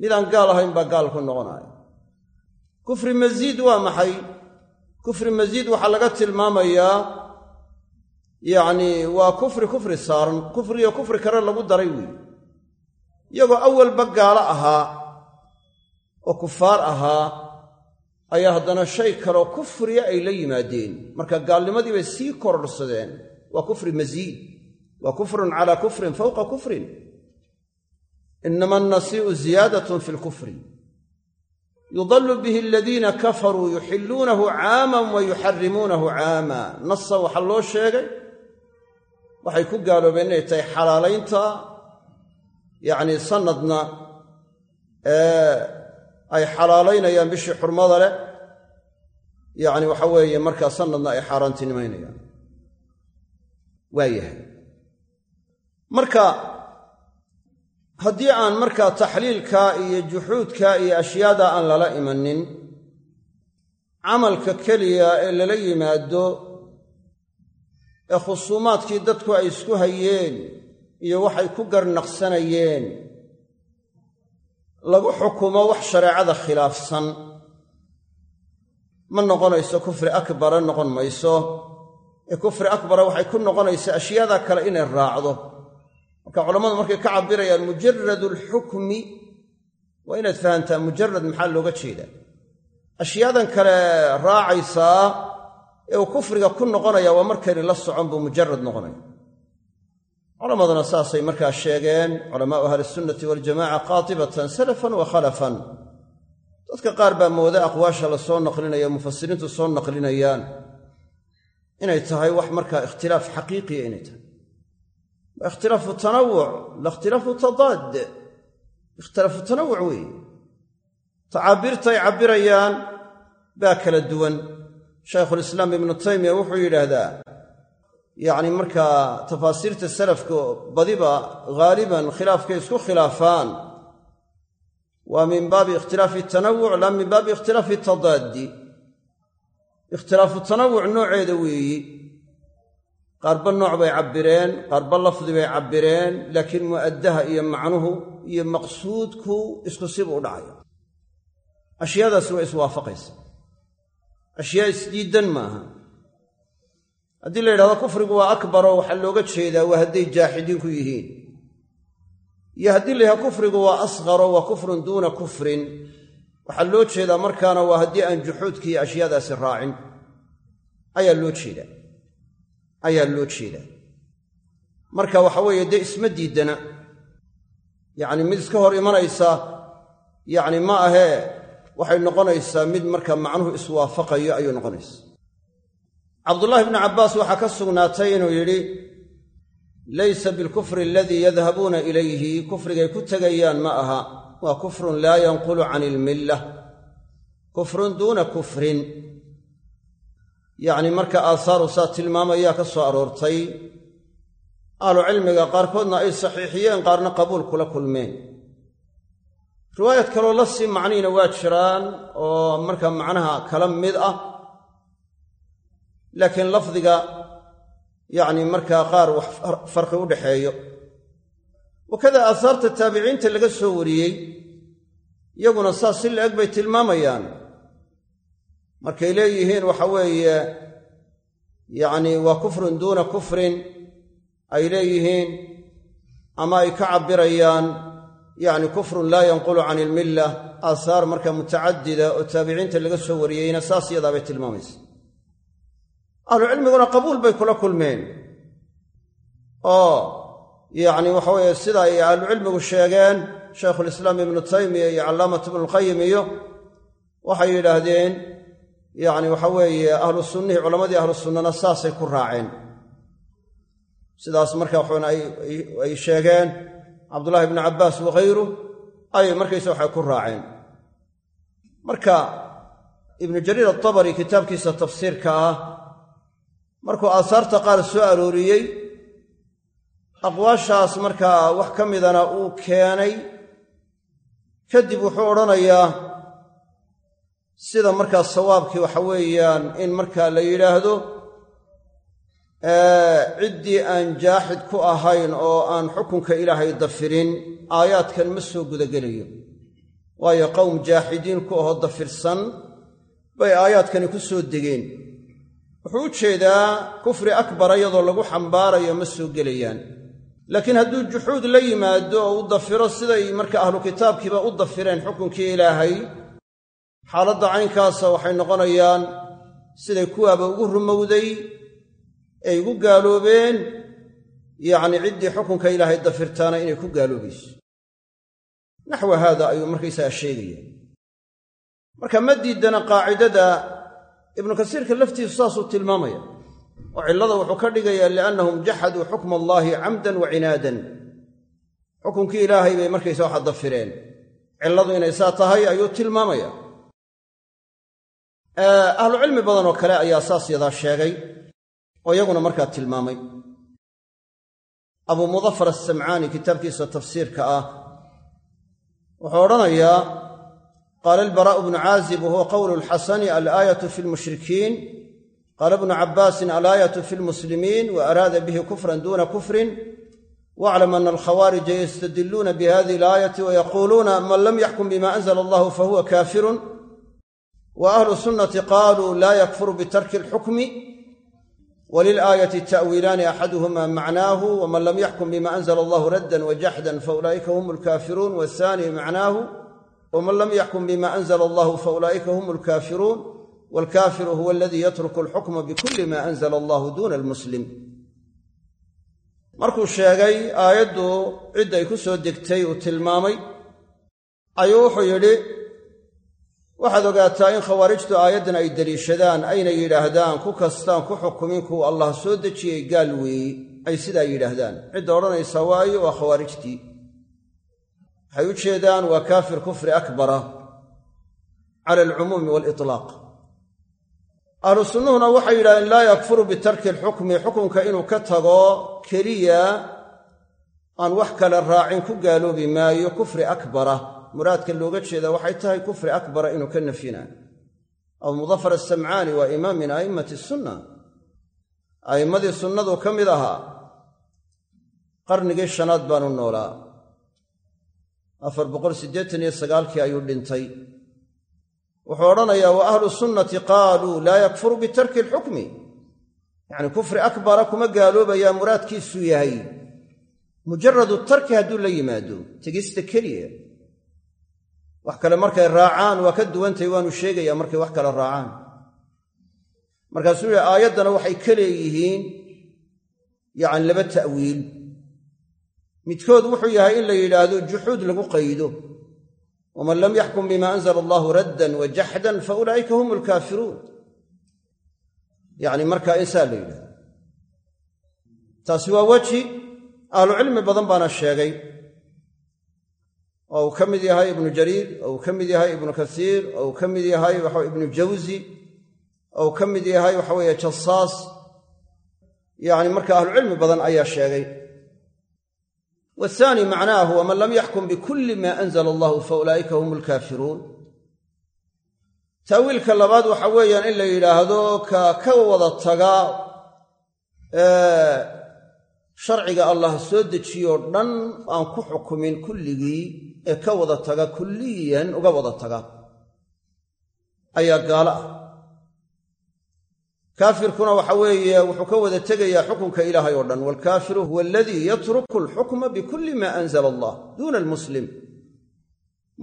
Speaker 1: Midaan gaal ahayn baa gaal ku noqonaya kufri masiid waa maxay? Kufri masiid waxaa laga tilmaamayaa yacnii waa kufri kufri saaran kufriyo kufri kale lagu daray weeye iyagoo awalba gaalo ahaa oo kufaar ahaa ayaa haddana shay kaloo kufriya ay la yimaadeen. Marka gaalnimadii bay sii kororhsadeen waa kufri masiid waa kufrun calaa kufrin fawqa kufrin. Inama annasii'u ziyaadatun fi lkufri yudallu bihi aladiina kafaruu yuxilluunahu caaman wa yuxarrimuunahu caama nasan waxaa loo sheegay waxay ku gaaloobeen inay tahay xalaalaynta yacnii sanadna ay xalaalaynayaan bishii xurmada leh. Yacni waxa weeye markaa sanadna ay xaaraantinimaynayaan. Waa marka haddii aan markaa taxliilka iyo juxuudka iyo ashyaada aan lala imanin camalka keliya ee lala yimaado ee khusuumaadkii dadku ay isku hayeen iyo waxay ku garnaqsanayeen. Lagu xukumo wax shareecada khilaafsan. Ma noqonayso kufri akbara noqon mayso. Ee kufri akbara waxay ku noqonaysaa ashyaada kale inay raacdo. Marka culammadu markay ka cabbirayaan mujarad alxukmi waa inaad fahantaa mujarad maxaa looga jeedaa? Ashyaadan kale raacaysaa ee uu kufriga ku noqonaya waa markayna la socon buu mujarad noqonaya. Culammaduna saasay markaa sheegeen culamaau ahlisunnati waljamaca qaatibatan salafan wa khalafan. Dadka qaar baa mooda aqwaasha la soo naqlinaya mufasiriintu soo naqlinayaan. Inay tahay wax markaa ikhtilaaf xaqiiqiya inay tahay. Waa ikhtilaafu tanawuc la ikhtilaafu tadaad. Ikhtilaafu tanawuc weeye. Tacaabiirta ay cabbirayaan baa kala duwan shaykhulislaam ibnu taymiya wuxuu yidhaahdaa yacni markaa tafaasiirta salafka badiba ghaaliban khilaafkay isku khilaafaan. Waa min baabi ikhtilaafi tanawuc laa min baabi ikhtilaafi tadaaddi. Ikhtilaafu tanawuc nooceeda weeyi. Qaarba nooc bay cabbireen qaarba lafdi bay cabbireen laakiin mu'addaha iyo macnuhu iyo maqsuudku isku sib u dhacaya ashyaadaasi waa iswaafaqaysa ashyaa isdiiddan maaha. Haddii la yidhahdo kufrigu waa akbaroo waxaa looga jeedaa waa hadday jaaxidiin ku yihiin. Iyo haddii la yidhahdo kufrigu waa asqaro waa kufrun duuna kufrin waxaa loo jeedaa markaana waa haddii aan juxuudki iyo ashyaadaasi raacin. Ayaa loo jeedaa. Ayaa loo jeedaa. Marka waxa weeye dee isma diiddana. Yacni mid iska hor imanaysa yacni ma ahee waxay noqonaysaa mid marka macnuhu iswaafaqayo ayuu noqonaysa. Cabdullaahi bnu cabbaas waxaa ka sugnaatay inuu yidhi laysa bilkufri aladii yadhabuuna ilayhi kufrigay ku tegayaan ma aha waa kufrun laa yanqulu can ilmilla kufrun duuna kufrin. Yacni marka aasaaru saa tilmaamayaa ka soo aroortay ahlucilmiga qaarkoodna ay saxiixiyeen qaarna qabuul kula kulmeen riwaayad kaloo la sii macniina waa jiraan oo marka macnaha kala mid ah laakiin lafdiga yacni markaa qaar wax farqi u dhaxeeyo. Wakada aahaarta taabiciinta laga soo wariyey iyaguna saas si la-eg bay tilmaamayaan. Markay leeyihiin waxa weeye yacni waa kufrun duuna kufrin ay leeyihiin ama ay ka cabbirayaan yacni kufrun laa yanqulu can ilmilla aahaar marka mutacadida oo taabiciinta laga soo wariyeyna saas yadaabay tilmaamaysa. Ahlucilmiguna qabuul bay kula kulmeen. Oo yacni waxa weeye sida ay ahlucilmigu sheegeen shaykhulislaam ibnu taymiya iyo callaamat ibnulqayim iyo waxay yidhaahdeen yacni waxa weeye ahlu sunnihii culammadii ahlu sunnana saasay ku raaceen. Sidaas marka waxaana ay sheegeen cabdullaahi ibnu cabbaas wakhayru ayay markaysa waxay ku raaceen. Marka ibnu jariir atabari kitaabkiisa tafsiirka ah markuu aasaarta qaar soo arooriyey aqwaashaas markaa wax ka midana uu keenay kadib wuxuu odhanayaa sida markaa sawaabkii waxa weeyaan in markaa la yidhaahdo ciddii aan jaaxid ku ahayn oo aan xukunka ilaahay dafirin aayaadkan ma soo gudagelayo. Waayo qowm jaaxidiin ku ahoo dafirsan bay aayaadkani ku soo degeen. Wuxuu u jeedaa kufri akbara iyadoo lagu xambaarayo ma soo gelayaan. Laakiin hadduu juxuud la yimaado oo u dafiro siday marka ahlu kitaabkiiba u dafireen xukunkii ilaahay xaaladda caynkaasa waxay noqonayaan siday kuwaaba ugu rumowday ay ugu gaaloobeen yacni ciddii xukunka ilaahay dafirtaana inay ku gaaloobayso. Naxwa haada ayuu markaysagaa sheegaya marka ma diidana qaacidada ibnu kasiirka laftiisu saasuu tilmaamaya oo cillada wuxuu ka dhigayaa liannahum jaxaduu xukma allaahi camdan wa cinaadan. Xukunkii ilaahay bay markaysa waxa dafireen. Cilladu inay saa tahay ayuu tilmaamaya. Ahlucilmi badan oo kale ayaa saas yadaa sheegay oo iyaguna markaa tilmaamay. Abuu mudafar asamcaani kitaabkiisa tafsiirka ah wuxuu odhanayaa qaala albaraa'u bnu caazib wahuwa qowlu lxasani alaayatu fi lmushrikiin. Qaala bnu cabbaasin alaayatu fi lmuslimiin wa araada bihi kufran duuna kufrin. Waclam ana alkhawaarija yastadiluuna bihadihi alaayati wayaquuluuna man lam yaxkum bima anzla allahu fahuwa kaafirun. Wa ahlu sunnati qaaluu laa yakfuru bitarki alxukmi wlilaayati ta'wiilaani axaduhuma macnaahu waman lam yaxkum bima anzla allahu raddan wajaxdan faulaa'ika hum alkaafiruun wathani macnaahu waman lam yaxkum bima anzla allahu faulaa'ika hum alkaafiruun waalkaafiru huwa aladii yatruku alxukma bikuli ma anzla allahu duna almuslim markuu sheegay aayaddu cidday ku soo degtay uu tilmaamay ayuu wuxuu yidhi waxaad ogaataa in khawaarijtu aayaddan ay deliishadaan ayna yidhaahdaan ku kastaan ku xukumin kuwa allah soo dejiyey gaal weeye ay sidaa yidhaahdaan. Cidda odhanaysaa waayo waa khawaarijtii. Waxay u jeedaan waa kaafir kufri akbara cala alcumuumi waalitlaaq ahlu sunnuhuna waxay yidhahdeen laa yakfuru bitarki alxukmi xukunka inuu ka tago keliya aan wax kale raacin ku gaaloobi maayo kufri akbara muraadka looga jeedaa waxay tahay kufri akbara inuu ka nafyinaayo abu mudafar asamcaani waa imaam min a'immati sunna a'immadii sunnadu ka mid ahaa qarnigii shanaad baanu noolaa. Afar boqol siddeetan iyo sagaalkii ayuu dhintay. Wuxuu odhanayaa wa ahlu sunnati qaaluu laa yakfuru bitarki alxukmi yacni kufri akbara kuma gaaloobayaa muraadkiisu yahay. Mujaradu tarki hadduu la yimaado tegista keliya wax kale markay raacaan waa ka duwantahay waanu sheegayaa markay wax kale raacaan. Markaasuu yihi aayaddana waxay ka leeyihiin yacni laba ta'wiil. Midkood wuxuu yahay in la yidhaahdo juxuud lagu qaydo. Waman lam yaxkum bima anzala allahu raddan wa jaxdan fa ulaa'ika hum alkaafiruun yacni markaa insaa la yidhahdo taasi waa weji ahlucilmi badan baana sheegay oo uu ka mid yahay ibnu jariir oo uu ka mid yahay ibnu kasiir oo uu ka mid yahay waxa ibnu jawzi oo uu ka mid yahay waxa weeye jasaas yacni marka ahlucilmi badan ayaa sheegay wathani macnaahu waman lam yaxkum bikulli ma anzala allahu fa ulaa'ika hum alkaafiruun taawiilka labaad waxa weeyaan in la yidhaahdo ka ka wada taga sharciga allah soo dejiyoo dhan aan ku xukumin kulligii ee ka wada taga kulliyan uga wada taga. Ayaa gaalo ah. Kaafirkuna waxa weeye wuxuu ka wada tegayaa xukunka ilaahay oo dhan waalkaafiru huwa aladii yatruku alxukma bikulli ma anzala allah duuna almuslim.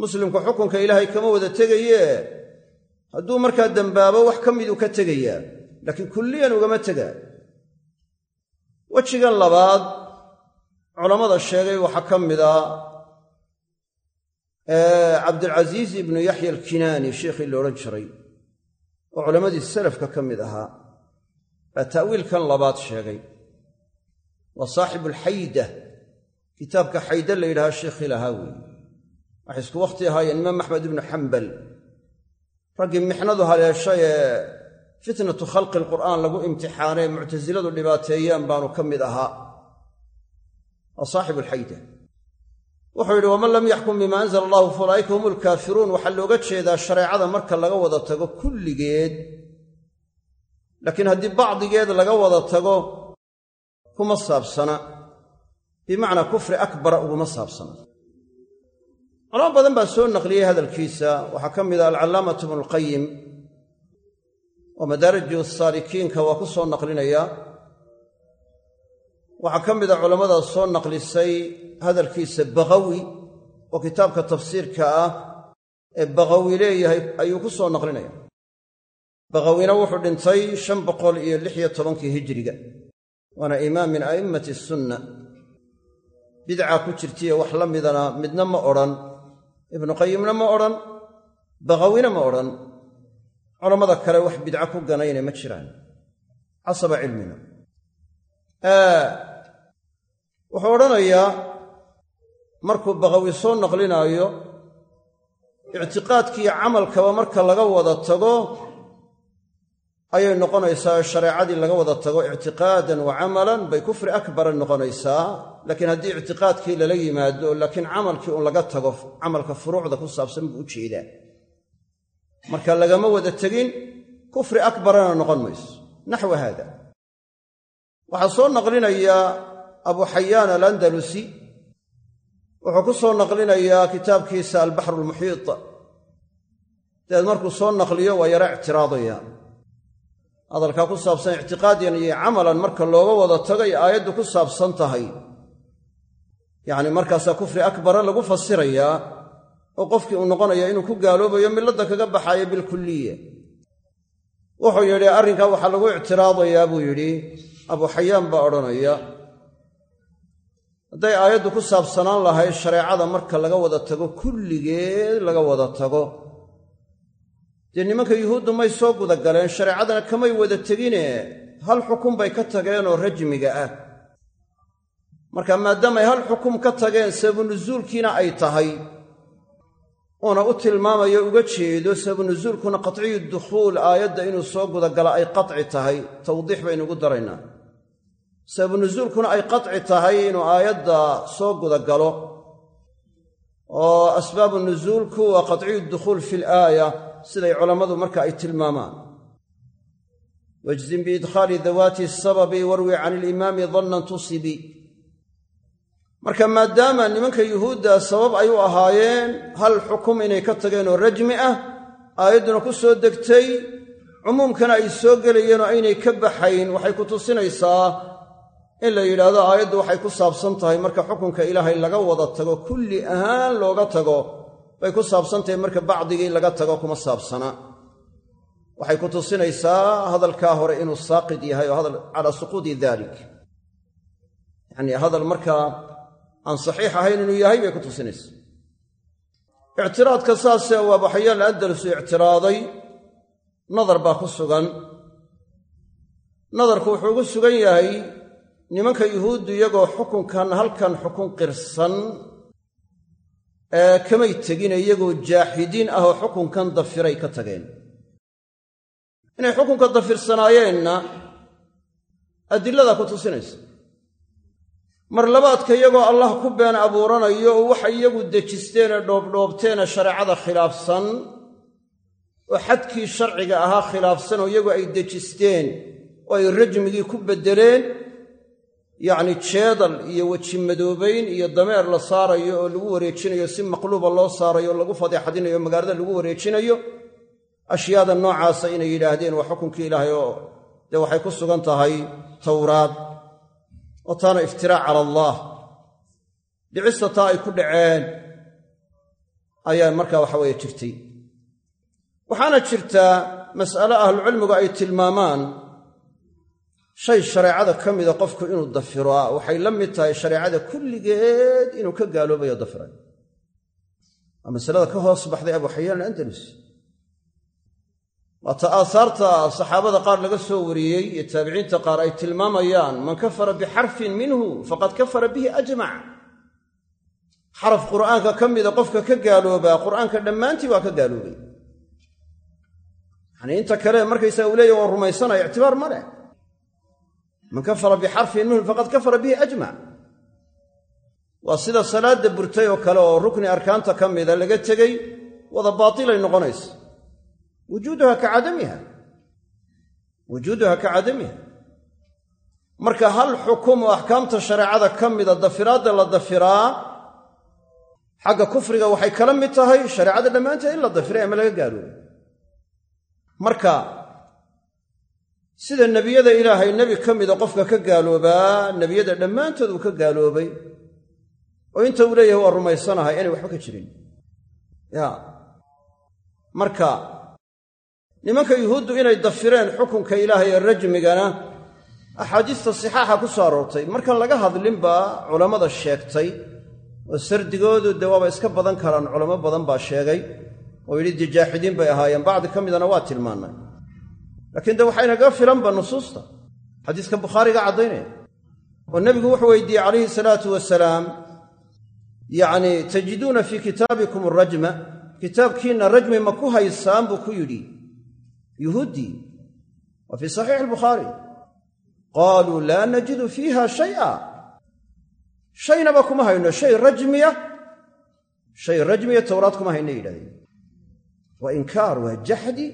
Speaker 1: Muslimku xukunka ilaahay kama wada tegaye hadduu markaa dembaabo wax ka miduu ka tegayaa laakiin kulliyan ugama tegaa wejigan labaad culammada sheegay waxaa ka mida cabdilcasiis ibnu yaxya alkinaani sheikhii la odhan jiray oo culammadii salafka ka mid ahaa baa ta'wiilkan labaad sheegay. Waa saaxibu alxayda kitaabka xayda la yidhahaa sheikhii lahaa weeye. Waxay isku wakhti ahaayeen imaam axmed ibnu xambal. Raggii mixnadu haleeshay ee fitnatu khalqi alqur'aan lagu imtixaanay muctasiladu dhibaateeyaan baanu ka mid ahaa. Waa saaxibu alxayda wuxuu yidhi waman lam yaxkum bima anzala allahu fa ulaa'ika hum alkaafiruun waxaa looga jeedaa shareecada marka laga wada tago kulligeed. Laakiin haddii bacdigeed laga wada tago kuma saabsana. Bimacnaa kufri akbara uguma saabsana. Culamo badan baa soo naqliyey hadalkiisa. Waxaa ka mid ah alcallaamatu ibnulqayim oo madaariju saalikiinka waa ku soo naqlinaya. Waxaa ka mid a culammada soo naqlisay hadalkiisa bakawi oo kitaabka tafsiirka ah ee bakawi leeyahay ayuu ku soo naqlinaya. Bakawina wuxuu dhintay shan boqol iyo lix iyo tobankii hijiriga waana imaam min a'immati sunna. Bidca ku jirtiye wax la midana midna ma odhan ibnuqayimna ma odhan bakawina ma odhan culammada kale wax bidca ku ganayna ma jiraan. Casaba cilmina. Wuxuu odhanayaa markuu bakawi soo naqlinaayo ictiqaadkiiyo camalkaba marka laga wada tago ayay noqonaysaa shareecadii laga wada tago ictiqaadan wa camalan bay kufri akbara noqonaysaa laakiin haddii ictiqaadkii lala yimaado laakiin camalkii un laga tago camalka furuucda ku saabsan buu u jeedaa marka lagama wada tegin kufri akbarana noqon mayso. Naxwa haada. Waxaa soo naqlinayaa abu xayaan alandalusi. Wuxuu ku soo naqlinayaa kitaabkiisa albaxru almuxiit dabeed markuu soo naqliyo waa yaro ictiraadaya. Hadalkaa ku saabsan ictiqaadiyan iyo camalan marka looga wada tagay aayaddu ku saabsan tahay. Yacni markaasaa kufri akbara lagu fasirayaa oo qofkii uu noqonaya inuu ku gaaloobayo milladda kaga baxaayo bilkulliya wuxuu yidhi arrinkaa waxaa lagu ictiraadayaa buu yidhi. Abu xayaan baa odhanaya hadday aayaddu ku saabsanaan lahayd shareecada marka laga wada tago kulligeed laga wada tago. Dee nimanka yuhuuddu may soo gudagaleen shareecadana kamay wada tegine. Hal xukun bay ka tageenoo rajmiga ah. Marka maadaamay hal xukum ka tageen sababunusuulkiina ay tahay uuna u tilmaamayo uga jeedo sababunusuulkuna qatciyu dukhuul aayadda inuu soo gudagala ay qaci tahay. Tawdiix baynugu daraynaa. Sababunusuulkuna ay qaci tahay inuu aayadda soo gudagalo oo asbaabu nusuulku waa qatciyu dukhuul fi laaya siday culammadu marka ay tilmaamaan. Wajzim biidkhaali dawaati sababi warwi can ilimaami dannan tusibi marka maadaama nimanka yuhuudda sabab ay u ahaayeen hal xukum inay ka tageen oo rajmi ah aayadduna ku soo degtay cumuumkana ay soo gelayeen oo aynay ka baxayn waxay ku tusinaysaa in la yidhaahdo aayaddu waxay ku saabsan tahay marka xukunka ilaahay laga wada tago kulli ahaan looga tago bay ku saabsan tahay marka bacdigii laga tago kuma saabsana. Waxay ku tusinaysaa hadalkaa hore inuu saaqid yahay oo hadal calaa suquudi dalik yacnii hadal markaa aan saxiix ahayn inuu yahay bay ku tusinaysa. Ictiraadka saasee waa baxayaan andalusu ictiraaday nadar baa ku sugan. Nadarku wuxuu ugu sugan yahay nimanka yuhuuddu iyagoo xukunkan halkan xukun qirsan ee kamay tegine iyagoo jaaxidiin ah oo xukunkan dafiray ka tageen. Inay xukunka dafirsanaayeenna adilladaa ku tusinaysa mar labaadka iyagoo allah ku been abuuranayo oo waxay iyagu dejisteenee dhoobdhoobteene shareecada khilaafsan oo xadkii sharciga ahaa khilaafsan oo iyagu ay dejisteen oo ay rajmigii ku beddeleen yacni jeedal iyo weji madoobayn iyo dameer la saarayo oo lagu wareejinayo si maqluuba loo saarayo oo lagu fadeexadinayo magaalada lagu wareejinayo ashyaada noocaasa inay yidhaahdeen waa xukunkii ilaahay oo dee waxay ku sugan tahay tawraad oo taana iftiraac cala allaah dhicista taa ay ku dhaceen ayaa markaa waxa weeye jirtay. Waxaana jirtaa mas'ale ahlucilmigu ay tilmaamaan shay shareecada ka mida qofku inuu dafiraa waxay la mid tahay shareecada kulligeed inuu ka gaaloobayo dafiray waa masalada ka hoos baxday abu xayaan alandalus waata aahaarta saxaabada qaar laga soo wariyey iyo taabiciinta qaar ay tilmaamayaan man kafara bixarfin minhu faqad kafara bihi ajmac xaraf qur'aanka ka mida qofka ka gaaloobaa qur'aanka dhammaantii waa ka gaaloobay. Yanii inta kale markaysaga uu leeyahy waan rumaysanaya ictibaar ma leh. Man kafara bixarfin minhu faqad kafara bihi ajmac. Waa sida salaadda burtay oo kale oo rukni arkaanta ka mida laga tegey wada baatilay noqonaysa wujuuduha ka cadamiha wujuuduha ka cadamiha marka hal xukum oo axkaamta shareecada ka mida dafiraadda la dafiraa xagga kufriga waxay kala mid tahay shareecada dhammaanteed in la dafiray ama laga gaaloobay marka sida nebiyada ilaahay nebi ka mida qofka ka gaaloobaa nebiyada dhammaantood uu ka gaaloobay oo inta uu leeyahay waa rumaysanahay inay waxba ka jirin. Ya marka nimanka yuhuuddu inay dafireen xukunka ilaahay ee rajmigana axaadiista sixaaxa ku soo aroortay. Markaan laga hadlinbaa culammada sheegtay oo sardigoodu dee waaba iska badan karaan culamo badan baa sheegay oo yidhi dee jaaxidiin bay ahaayeen. Bacdi ka midana waa tilmaannay. Laakiin de waxaynaga filanba nusuusta. Xadiiska bukhaariga caddaynaya. Oo nebigu wuxuu weydiiyey calayhi salaatu wasalaam yacni tajiduuna fii kitaabikum arajma kitaabkiinna rajmi ma ku haysaan buu ku yidhi yuhuuddii wa fii saxiixi albukhaari qaaluu laa najidu fiiha shay'a shaynaba kuma hayno shay rajmiya shay rajmiya towraad kuma hayno yidhahdeen waa inkaar waa jaxdi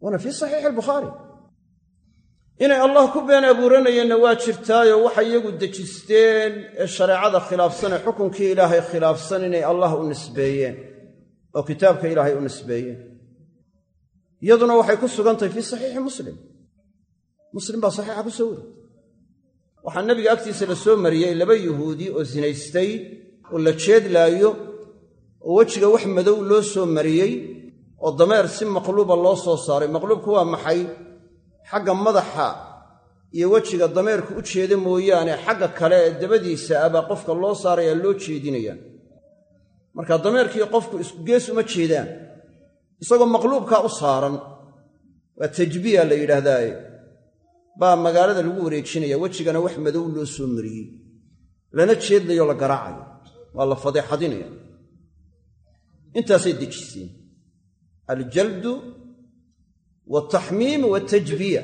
Speaker 1: waana fii saxiixi albukhaari inay allah ku been abuuranayeenna waa jirtaayo waxay iyagu dejisteen ee shareecada khilaafsan ee xukunkii ilaahay khilaafsan inay allah u nisbeeyeen oo kitaabka ilaahay u nisbeeyeen iyaduna waxay ku sugantahay fii saxiixi muslim. Muslim baa saxiixa ku soo wari waxaa nebiga agtiisa la soo mariyey laba yuhuudi oo sinaystay oo la jeedlaayo oo wejiga wax madow loo soo mariyey oo dameer si maqluuba loo soo saaray. Maqluubku waa maxay? Xagga madaxa iyo wejiga dameerku u jeeda mooyaane xagga kale ee dabadiisa ah qofka loo saarayaa loo jeedinayaa marka dameerkii qofku isku gees uma jeedaan isagoo maqluubkaa u saaran. Waa tajbiya la yidhaahdaaye baa magaalada lagu wareejinaya wejigana wax madow loo soo mariyey. Lana jeedlayo la garaacayo. Waa la fadeexadinaya intaasay dejiseen. Aljaldu waltaxmiim waltajbiya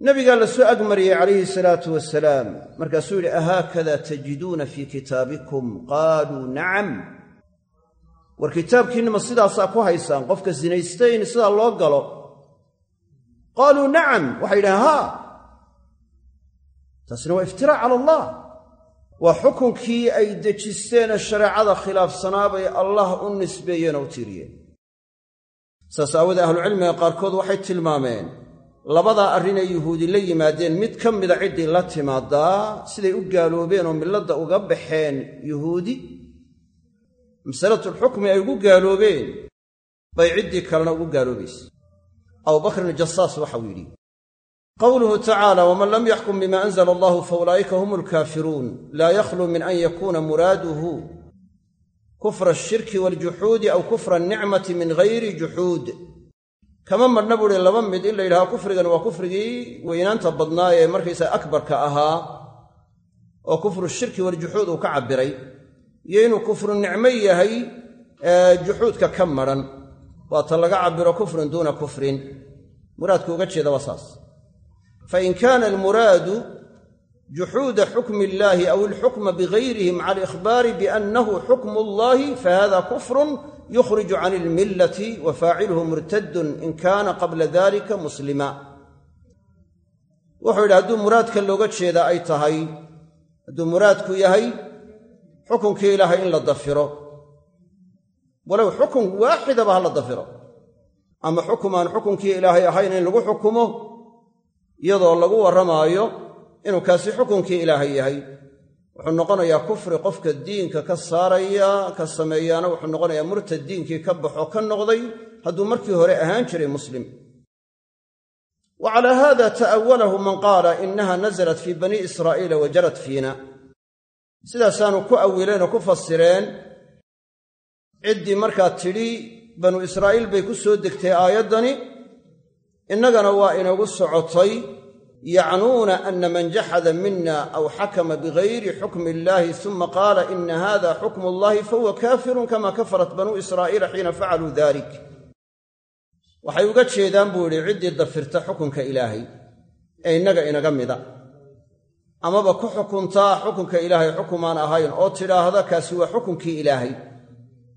Speaker 1: nabigaa la soo agmariyey calayhi salaatu wasalaam markaasuu yidhi ahaakada tajiduuna fii kitaabikum? Qaaluu nacam war kitaabkiinnama sidaasaa ku haysaan? Qofka sinaystay in sidaa loo galo? Qaaluu nacam waxay yidhahen haa. Taasina waa iftiraac cala allah. Waa xukunkii ay dejisteene shareecada khilaafsanaa bay allah u nisbeeyeen oo u tiiriyeen saas aawadee ahlucilmiga qaarkood waxay tilmaameen labadaa arrinay yuhuudi la yimaadeen mid ka mida ciddii la timaadaa siday u gaaloobeen oo milladda uga baxeen yuhuudi masalatulxukmi ay ugu gaaloobeen. Bay ciddii kalena ugu gaaloobaysa abubakrin jasaas waxau yidhi qowluhu tacaala waman lam yaxkum bima anzla allahu faulaa'ika hum alkaafiruun laa yakhluu min an yakuuna muraaduhu. Kufra ashirki waaljuxuudi aw kufra annicmati min gayri juxuud kama madhna buuhi laba mid in la yidhaha kufrigan waa kufrigii weynaanta badnaa ee markaysaa akbarka ahaa oo kufru shirki waljuxuud uu ka cabbiray iyo inuu kufru nicmo yahay juxuudka ka madhan waata laga cabbiro kufrun duuna kufrin. Muraadku uga jeeda waa saas. Fain kaana almuraadu juxuuda xukmi illaahi aw alxukma bigayrihi maca alikhbaari biannahu xukmu allahi fahada kufrun yukhriju can ilmillati wa faaciluhu murtadun in kaana qabla dalika muslima. Wuxuu yidhi hadduu muraadka looga jeedaa ay tahay hadduu muraadku yahay xukunkii ilaahay in la dafiro. Walow xukun waaxidaba ha la dafiro. Ama xukum aan xukunkii ilaahay ahayn in lagu xukumo iyadoo lagu warramaayo inuu kaasi xukunkii ilaahay yahay. Wuxuu noqonayaa kufri qofka diinka ka saaraya ka sameeyaana wuxuu noqonayaa murtad diinkii ka baxo ka noqday hadduu markii hore ahaan jiray muslim. Wa calaa haada ta'awalahu man qaala inaha nasalat fii bani israa'iila wa jarat fiina sidaasaanu ku awileen oo ku fasireen ciddii markaa tidhi banu israa'iil bay ku soo degtay aayaddani innagana waa inagu socotay yacnuuna ana man jaxada mina aw xakama bigayri xukmi illahi suma qaala ina hada xukmu allahi fahuwa kaafirun kama kafarat banuu israa'iila xiina facaluu dalik waxay uga jeedaan buu idhi ciddii dafirta xukunka ilaahay ee innaga inaga mida amaba ku xukuntaa xukunka ilaahay xukumaan ahayn oo tidhaahda kaasi waa xukunkii ilaahay.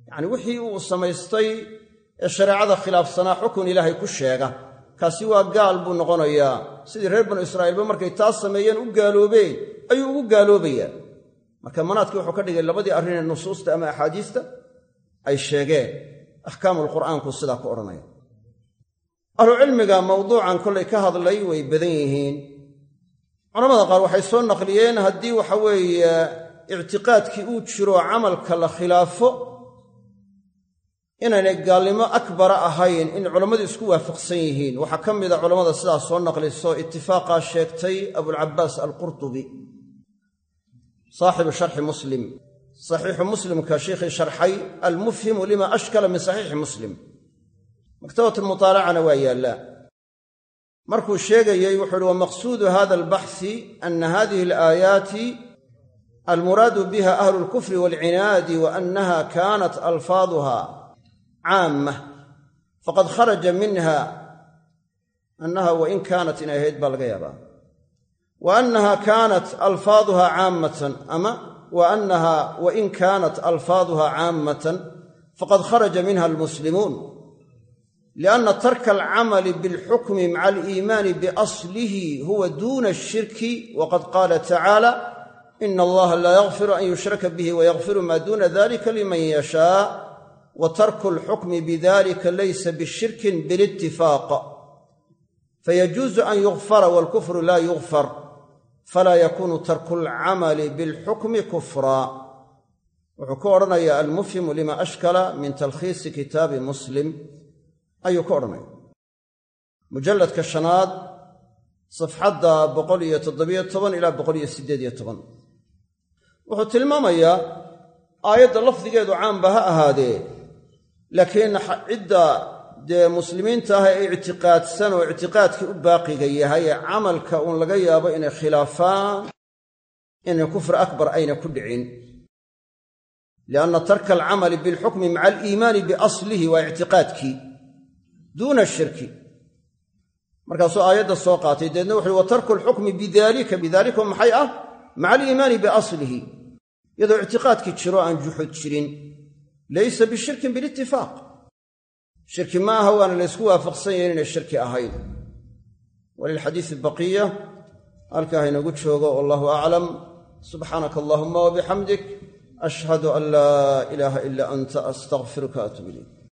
Speaker 1: Yacni wixii uu samaystay ee shareecada khilaafsanaa xukun ilaahay ku sheega. Kaasi waa gaal buu noqonayaa. Sidii reer banu israa'iilba markay taas sameeyeen u gaaloobeen ayuu ugu gaaloobayaa. Marka manaadkii wuxuu ka dhigay labadii arrinee nusuusta ama axaadiista ay sheegeen axkaamulqur'aanku sidaa ku odhanaya. Ahlucilmiga mawduucan kollay ka hadlay way badan yihiin culamada qaar waxay soo naqliyeen haddii waxa weeye ictiqaadkii uu jiro camalka la khilaafo inaynay gaalnimo akbara ahayn in culammadu isku waafaqsan yihiin. Waxaa ka mida culammada sidaas soo naqliso itifaaqaa sheegtay abulcabaas alqurtubi saaxibu sharxi muslim. Saxiixu muslimka sheikhii sharxay almufhimu lima ashkala min saxiixi muslim. Maktabat almutaalacana waa yaallaa markuu sheegayey wuxuu uhi wamaqsuudu hada albaxsi ana hadihi alaayaati almuraadu biha ahlu lkufri waalcinaadi wa annaha kaanat alfaaduha caamma. Faqad kharaja minha annaha wain kaanat inay ahayd baa laga yaabaa. Wa annaha kaanat alfaaduha caammatan ama wa annaha wain kaanat alfaaduha caammatan faqad kharaja minha almuslimuun lianna tarka alcamali bilxukmi maca aliimaani biaslihi huwa duuna ashirki waqad qaala tacaala ina allaha laa yakfiru an yushraka bihi wayakfiru maa duuna dalika liman yashaa wa tarku alxukmi bidalika laysa bishirkin bilitifaaq fayajuuzu an yugfara waalkufru laa yugfar falaa yakunu tarku alcamali bilxukmi kufraa wuxuu ku odhanayaa almufhimu lima ashkala min talkhiisi kitaabi muslim ayuu ka odhanaya mujalladka shanaad safxadda boqol iyo toddobiyo toban ilaa boqol iyo siddeed iyo toban. Wuxuu tilmaamayaa aayadda lafdigeedu caamba ha ahaadee laakiin cidda dee muslimiinta ah ee ictiqaadsan oo ictiqaadkii u baaqiga yahay ee camalka uun laga yaabo inay khilaafaan inay kufri akbar ayna ku dhicin. Lianna tarka alcamali bilxukmi maca aliimaani biaslihi waa ictiqaadkii duuna shirki. Markaasuu aayadda soo qaatay deedna wuxuuhi wa tarku alxukmi bidaalika bidaalika maxay ah? Maca aliimaani biaslihi. Iyadoo ictiqaadkii jiro aan juxud jirin. Laysa bishirkin bilitifaaq shirki ma aha waana laysku waafaqsan yahin inay shirki ahayn walilxadiisi baqiya halkaa haynagu joogo wallahu aclam. Subxaanaka allahuma wabixamdik ashhadu an laa ilaaha ila anta astaqfiruka atub ilayk